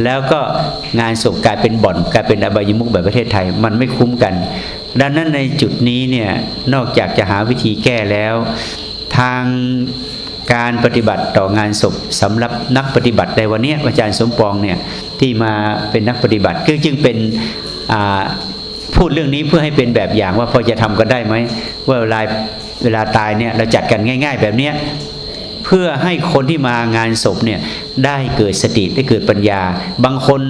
แล้วก็งานศพกลายเป็นบ่อนกลายเป็นอบายมุกแบบประเทศไทย มันไม่คุ้มกัน ดังนั้นในจุดนี้เนี่ยนอกจากจะหาวิธีแก้แล้ว ทาง การปฏิบัติต่องานศพสำหรับนักปฏิบัติในวันนี้อาจารย์สมปองเนี่ยที่มาเป็นนักปฏิบัติก็จึงเป็นพูดเรื่องนี้เพื่อให้เป็นแบบอย่างว่าพอจะทำกันได้ไหมว่าเวลาเวลาตายเนี่ยเราจัดกันง่าย ๆ แบบเนี้ย เพื่อให้คนที่มางานศพเนี่ยได้เกิดสติได้เกิดปัญญา บางคน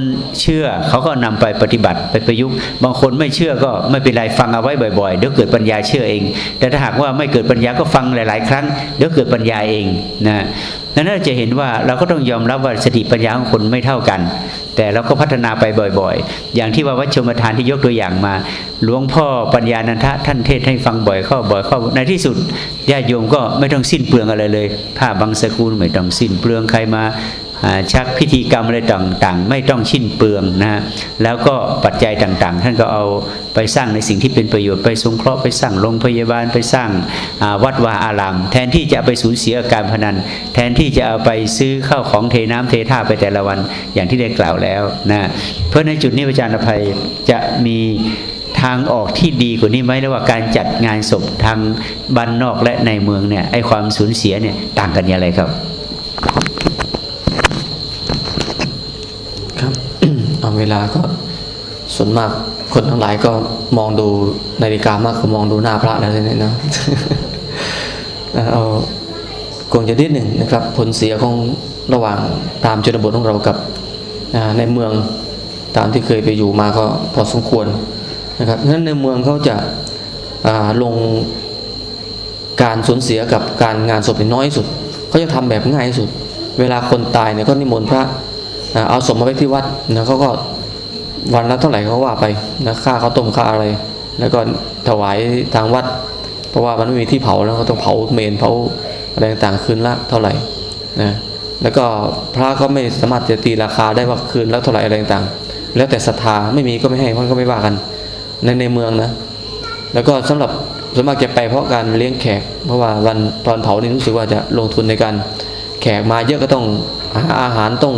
เชื่อเขาก็นำไปปฏิบัติไปประยุกต์ บางคนไม่เชื่อก็ไม่เป็นไรฟังเอาไว้บ่อยๆ เดี๋ยวเกิดปัญญาเชื่อเอง แต่ถ้าหากว่าไม่เกิดปัญญาก็ฟังหลาย ๆ ครั้ง เดี๋ยวเกิดปัญญาเองนะดังนั้นเราจะเห็นว่าเราก็ต้องยอมรับว่าสติปัญญาของคนไม่เท่ากัน แต่เราก็พัฒนาไปบ่อยๆ อย่างที่ว่าวัดชมทานที่ยกตัวอย่างมา หลวงพ่อปัญญานันทะท่านเทศให้ฟังบ่อยเข้าบ่อยเข้าในที่สุดญาติโยมก็ไม่ต้องสิ้นเปลืองอะไรเลย ผ้าบางสกุลไม่ต้องสิ้นเปลืองใครมา ชักพิธีกรรมอะไรต่างๆ ไม่ต้องชิ้นเปลืองนะฮะแล้วก็ปัจจัยต่างๆ ท่านก็เอาไปสร้างในสิ่งที่เป็นประโยชน์ไปสงเคราะห์ไปสร้างโรงพยาบาลไปสร้างวัดวาอาราม แทนที่จะไปสูญเสียการพนัน แทนที่จะเอาไปซื้อข้าวของเทน้ำเทท่าไปแต่ละวันอย่างที่ได้กล่าวแล้วนะเพราะในจุดนี้อาจารย์อภัยจะมีทางออกที่ดีกว่านี้ไหมระหว่าการจัดงานศพทางบ้านนอกและในเมืองเนี่ยไอความสูญเสียเนี่ยต่างกันอย่างไรครับ ลาก็ส่วนมากคนทั้งหลายก็มองดูนาฬิกามากกว่ามองดูหน้าพระแล้วเนี่ยนะเอาคงจะนิดหนึ่งนะครับ ผลเสียของระหว่างตามชนบทของเรากับในเมืองตามที่เคยไปอยู่มาก็พอสมควรนะครับนั้นในเมืองเขาจะลงการสูญเสียกับการงานศพน้อยสุดเขาจะทำแบบง่ายที่สุด เวลาคนตายเนี่ยก็นิมนต์พระเอาศพมาไว้ที่วัดนะเขาก็ วันละเท่าไหร่เขาว่าไปนะค่าเขาต้มค่าอะไร แล้วก็ถวายทางวัด เพราะว่ามันไม่มีที่เผาแล้วเขาต้องเผาเมนเผาอะไรต่างๆคืนละเท่าไหร่นะแล้วก็พระก็ไม่สามารถจะตีราคาได้ว่าคืนและเท่าไหร่อะไรต่างๆแล้วแต่ศรัทธาไม่มีก็ไม่ให้มันก็ไม่ว่ากันในในเมืองนะ แล้วก็สำหรับส่วนมากจะไปเพราะการเลี้ยงแขก เพราะว่าวันตอนเผานี่รู้สึกว่าจะลงทุนในการแขกมาเยอะก็ต้องหาอาหารต้อง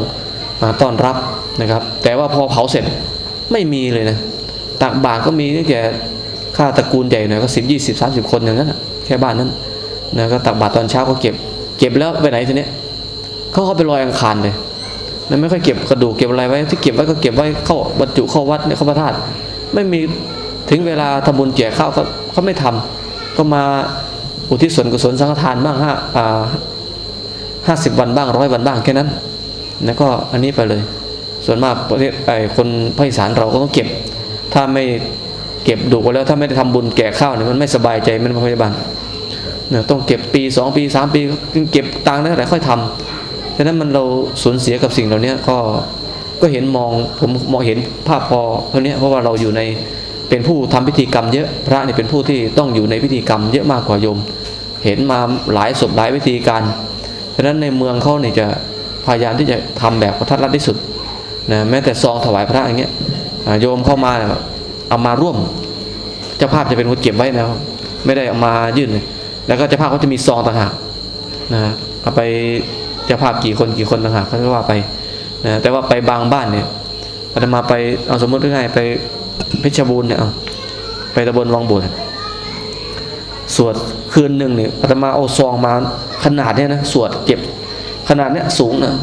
มาต้อนรับนะครับ แต่ว่าพอเผาเสร็จไม่มีเลยนะตักบาตรก็มีนี่แกข้าตระกูลใหญ่หน่อยก็สิบยี่สิบสามสิบคนอย่างนั้นแค่บ้านนั้นนะก็ตักบาตรตอนเช้าก็เก็บ เก็บแล้วไปไหนทีนี้เขาเขาไปลอยอังคารเลยนะไม่ค่อยเก็บกระดูกเก็บอะไรไว้ที่เก็บไว้ก็เก็บไว้เข้าบรรจุเข้าวัดเนี่ยเข้าพระธาตุไม่มีถึงเวลาทำบุญแจกข้าวเขาเขาไม่ทำก็มาอุทิศส่วนกุศลสังฆทานบ้างห้าห้าสิบวันบ้างร้อยวันบ้างแค่นั้น แล้วก็อันนี้ไปเลย ส่วนมากประเทศไอ้คนภาคอีสานเราก็ต้องเก็บ ถ้าไม่เก็บดูแล้วถ้าไม่ได้ทำบุญแก่ข้าวเนี่ยมันไม่สบายใจมันพยาบาลเนี่ยต้องเก็บปีสองปีสามปีเก็บตังค์ได้แต่ค่อยทำฉะนั้นมันเราสูญเสียกับสิ่งเหล่านี้ก็ก็เห็นมองผมมองเห็นภาพพอเท่านี้เพราะว่าเราอยู่ในเป็นผู้ทำพิธีกรรมเยอะพระเนี่ยเป็นผู้ที่ต้องอยู่ในพิธีกรรมเยอะมากกว่าโยม เห็นมาหลายศพหลายวิธีการฉะนั้นในเมืองเขาเนี่ยจะ พยายามที่จะทำแบบกระทัดรัดที่สุดนะแม้แต่ซองถวายพระอย่างเงี้ยโยมเข้ามาเอามาร่วมเจ้าภาพจะเป็นคนเก็บไว้นะไม่ได้เอามายื่น แล้วก็เจ้าภาพเขาจะมีซองต่างหากนะเอาไปเจ้าภาพกี่คนกี่คนต่างหากเขาก็ว่าไปนะแต่ว่าไปบางบ้านเนี่ยอาตมาไปเอาสมมติง่ายไปเพชรบูรณ์เนี่ยไปตะบนวังบุญสวดคืนหนึ่งเนี่ยอาตมาเอาซองมาขนาดเนี้ยนะสวดเก็บ ขนาดเนี้ยสูงนะ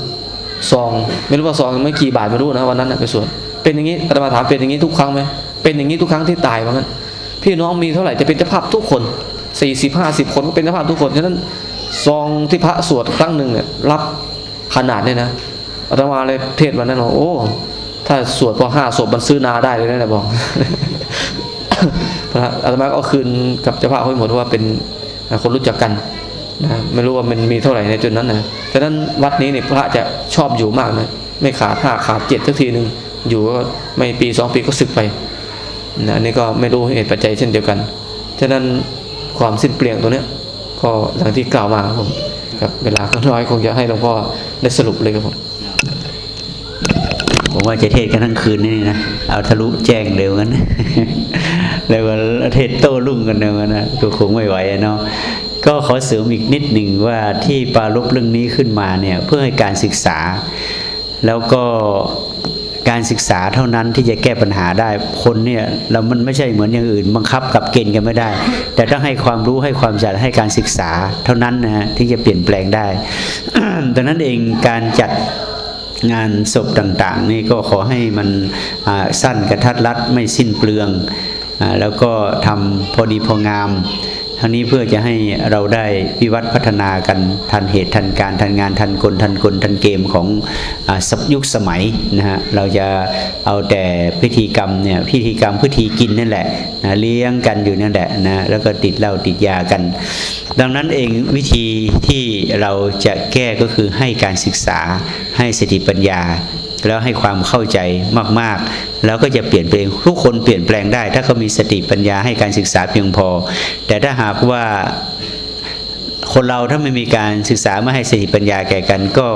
ซองไม่รู้ว่าซองไม่กี่บาทไม่รู้นะวันนั้นนะไปสวดเป็นอย่างนี้อาตมาถามเป็นอย่างนี้ทุกครั้งไหมเป็นอย่างนี้ทุกครั้งที่ตายว่างั้นพี่น้องมีเท่าไหร่จะเป็นเจ้าภาพทุกคนสี่สิบห้าสิบคนก็เป็นเจ้าภาพทุกคนฉะนั้นซองที่พระสวดครั้งหนึ่งเนี่ยรับขนาดเนี่ยนะอาตมาเลยเทศวันนั้นบอกโอ้ ถ้าสวดพอห้าศพมันซื้อนาได้เลยนะบอกพระอาตมาก็คืนกับเจ้าภาพให้หมดว่าเป็นคนรู้จักกัน นะไม่รู้ว่ามันมีเท่าไหร่ในจุดนั้นนะฉะนั้นวัดนี้เนี่ยพระจะชอบอยู่มากนะไม่ขาดห้าขาดเจ็ดสักทีหนึ่งอยู่ก็ไม่ปีสองปีก็สึกไปนะอันนี้ก็ไม่รู้เหตุปัจจัยเช่นเดียวกัน ฉะนั้นความสิ้นเปลี่ยนตัวเนี้ยก็อย่างที่กล่าวมาครับผมครับเวลาก็น้อยคงจะให้หลวงพ่อได้สรุปเลยครับผมผมว่าจะเทศกันทั้งคืนนี่นะเอาทะลุแจ้งเร็วกันแล้วก็เทศโต้รุ่งกันเร็วนะก็คงไม่ไหวเนาะ ก็ขอเสริมอีกนิดหนึ่งว่าที่ปาลบเรื่องนี้ขึ้นมาเนี่ยเพื่อให้การศึกษา แล้วก็การศึกษาเท่านั้นที่จะแก้ปัญหาได้คนเนี่ยเรามันไม่ใช่เหมือนอย่างอื่น บังคับกับเกณฑ์กันไม่ได้ แต่ต้องให้ความรู้ให้ความจัดให้การศึกษาเท่านั้นนะฮะที่จะเปลี่ยนแปลงได้ดังนั้นเองการจัดงานศพต่างๆ นี่ก็ขอให้มันสั้นกระทัดรัดไม่สิ้นเปลืองอแล้วก็ทำพอดีพองาม ทั้งนี้เพื่อจะให้เราได้วิวัฒพัฒนากันทันเหตุทันการทันงานทันกลทันกลทันเกมของอยุคสมัยนะฮะเราจะเอาแต่พิธีกรรมเนี่ยพิธีกรรมพิธีกินนั่นแหละนะเลี้ยงกันอยู่นั่นแหละนะแล้วก็ติดเหล้าติดยากัน ดังนั้นเองวิธีที่เราจะแก้ก็คือให้การศึกษาให้สติปัญญา แล้วให้ความเข้าใจมาก ๆ แล้วก็จะเปลี่ยนแปลงทุกคนเปลี่ยนแปลงได้ ถ้าเขามีสติปัญญาให้การศึกษาเพียงพอ แต่ถ้าหากว่า คนเราถ้าไม่มีการศึกษาไม่ให้สติปัญญาแก่กัน ก็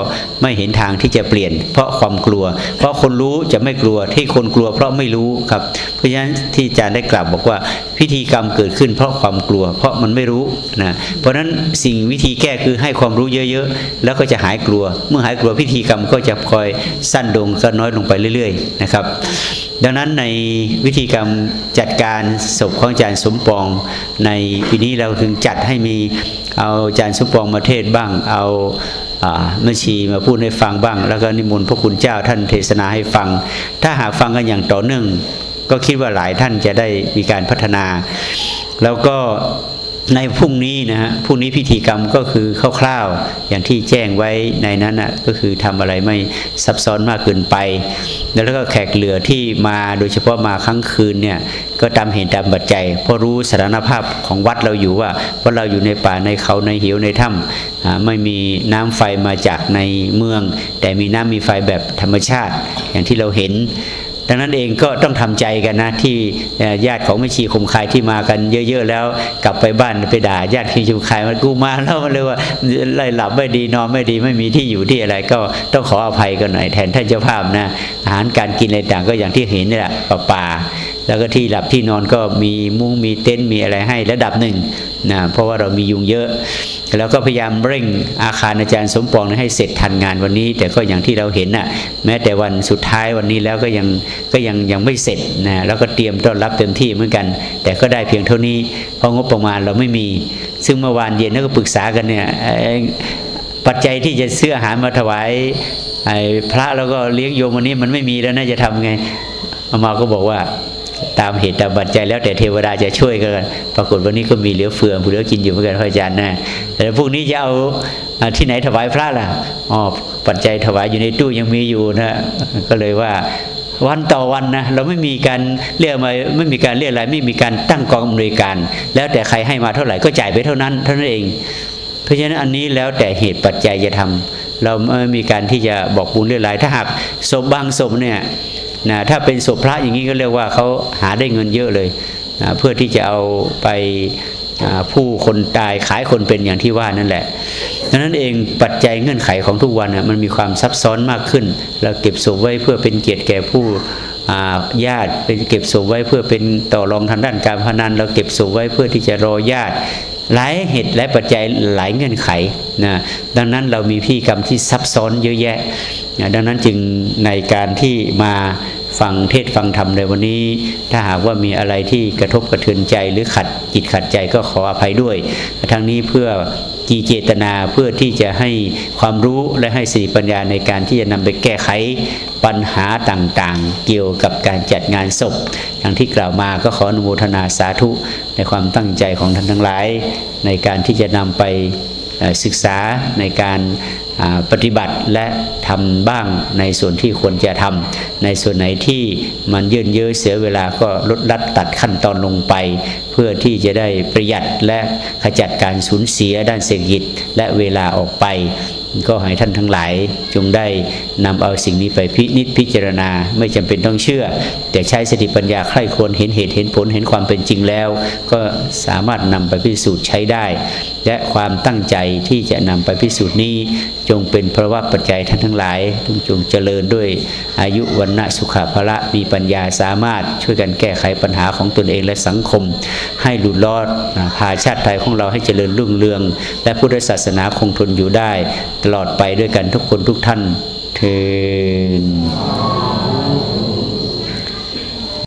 ไม่เห็นทางที่จะเปลี่ยน เพราะความกลัว เพราะคนรู้จะไม่กลัวที่คนกลัว เพราะไม่รู้ครับ เพราะฉะนั้นที่อาจารย์ได้กล่าวบอกว่าพิธีกรรมเกิดขึ้นเพราะความกลัว เพราะมันไม่รู้นะเพราะฉะนั้นสิ่งวิธีแก้คือให้ความรู้เยอะๆ แล้วก็จะหายกลัว เมื่อหายกลัวพิธีกรรมก็จะคอยสั้นลงก็น้อยลงไปเรื่อย ๆ นะครับ ดังนั้นในวิธีกรรมจัดการศพของอาจารย์สมปอง ในปีนี้เราถึงจัดให้มีเอาอาจารย์สมปองมาเทศบ้าง เอาอ่าแม่ชีมาพูดให้ฟังบ้าง แล้วก็นิมนต์พระคุณเจ้าท่านเทศนาให้ฟัง ถ้าหากฟังกันอย่างต่อเนื่อง ก็คิดว่าหลายท่านจะได้มีการพัฒนา แล้วก็ ในพรุ่งนี้นะฮะพรุ่งนี้พิธีกรรมก็คือคร่าวๆอย่างที่แจ้งไว้ในนั้นนะก็คือทำอะไรไม่ซับซ้อนมากเกินไป แล้วก็แขกเหลือที่มาโดยเฉพาะมาครั้งคืนเนี่ยก็ตามเหตุตามปัจจัยเพราะรู้สถานภาพของวัดเราอยู่ว่าว่าเราอยู่ในป่าในเขาในเหวในถ้ำไม่มีน้ำไฟมาจากในเมือง แต่มีน้ำมีไฟแบบธรรมชาติ อย่างที่เราเห็น ดังนั้นเองก็ต้องทำใจกันนะที่ญาติของแม่ชีคมคายที่มากันเยอะๆแล้ว กลับไปบ้านไปด่าญาติที่คมคายมันกูมาแล้วมันเลยว่าไล่หลับไม่ดีนอนไม่ดีไม่มีที่อยู่ที่อะไรก็ต้องขออภัยกันหน่อยแทนท่านเจ้าภาพนะอาหารการกินอะไรต่างก็อย่างที่เห็นนี่แหละป่าปา แล้วก็ที่หลับที่นอนก็มีมุ้งมีเต็นท์มีอะไรให้ระดับหนึ่งนะเพราะว่าเรามียุงเยอะ แล้วก็พยายามเร่งอาคารอาจารย์สมปองให้เสร็จทันงานวันนี้ แต่ก็อย่างที่เราเห็นน่ะแม้แต่วันสุดท้ายวันนี้แล้วก็ยังก็ยังยังไม่เสร็จนะแล้วก็เตรียมต้อนรับเต็มที่เหมือนกัน แต่ก็ได้เพียงเท่านี้ เพราะงบประมาณเราไม่มี ซึ่งเมื่อวานเย็นเราก็ปรึกษากันเนี่ยปัจจัยที่จะซื้ออาหารมาถวายไอ้พระแล้วก็เลี้ยงโยมวันนี้มันไม่มีแล้วน่าจะทำไงอามาก็บอกว่า ตามเหตุตามปัจจัยแล้วแต่เทวดาจะช่วยกันปรากฏวันนี้ก็มีเหลือเฟือเหลือกินอยู่เหมือนกันพระอาจารย์นะแต่พวกนี้จะเอาที่ไหนถวายพระล่ะอ๋อปัจจัยถวายอยู่ในตู้ยังมีอยู่นะก็เลยว่าวันต่อวันนะเราไม่มีการเรียกมาไม่มีการเรียกอะไรไม่มีการตั้งกองอำนวยการ แล้วแต่ใครให้มาเท่าไหร่ก็จ่ายไปเท่านั้นเท่านั้นเอง เพราะฉะนั้นอันนี้แล้วแต่เหตุปัจจัยจะทำเราไม่มีการที่จะบอกบุญเรื่องไรถ้าหากศพบางศพเนี่ย นะถ้าเป็นศพพระอย่างนี้ก็เรียกว่าเขาหาได้เงินเยอะเลยนะเพื่อที่จะเอาไปผู้คนตายขายคนเป็นอย่างที่ว่านั่นแหละดังนั้นเองปัจจัยเงื่อนไขของทุกวันมันมีความซับซ้อนมากขึ้น เราเก็บศพไว้เพื่อเป็นเกียรติแก่ผู้ญาติเป็นเก็บศพไว้เพื่อเป็นต่อรองทางด้านการพนัน เราเก็บศพไว้เพื่อที่จะรอญาติ หลายเหตุหลายปัจจัยหลายเงื่อนไขนะดังนั้นเรามีพิธีกรรมที่ซับซ้อนเยอะแยะนะดังนั้นจึงในการที่มาฟังเทศน์ฟังธรรมในวันนี้ ถ้าหากว่ามีอะไรที่กระทบกระเทือนใจหรือขัดจิตขัดใจก็ขออภัยด้วย ทั้งนี้เพื่อ จีเจตนาเพื่อที่จะให้ความรู้และให้สติปัญญาในการที่จะนำไปแก้ไขปัญหาต่างๆ เกี่ยวกับการจัดงานศพอย่างที่กล่าวมาก็ขออนุโมทนาสาธุในความตั้งใจของท่านทั้งหลาย ในการที่จะนำไปศึกษาในการ ปฏิบัติและทำบ้างในส่วนที่ควรจะทำในส่วนไหนที่มันยืนเยอะเสียเวลาก็ลดลัดตัดขั้นตอนลงไป เพื่อที่จะได้ประหยัดและขจัดการสูญเสียด้านเศรษฐกิจและเวลาออกไป ก็ให้ท่านทั้งหลายจงได้นำเอาสิ่งนี้ไปพินิจพิจารณาไม่จำเป็นต้องเชื่อ แต่ใช้สติปัญญาใคร่ควรเห็นเหตุเห็นผลเห็นความเป็นจริงแล้ว ก็สามารถนำไปพิสูจน์ใช้ได้และความตั้งใจที่จะนำไปพิสูจน์นี้ จงเป็นเพราะว่าปัจจัยท่านทั้งหลายทุกจงเจริญด้วยอายุวันนะสุขภละมีปัญญาสามารถช่วยกันแก้ไขปัญหาของตนเองและสังคม ให้หลุดรอดพาชาติไทยของเราให้เจริญรุ่งเรือง และพุทธศาสนาคงทนอยู่ได้ ตลอดไปด้วยกันทุกคนทุกท่านเทอ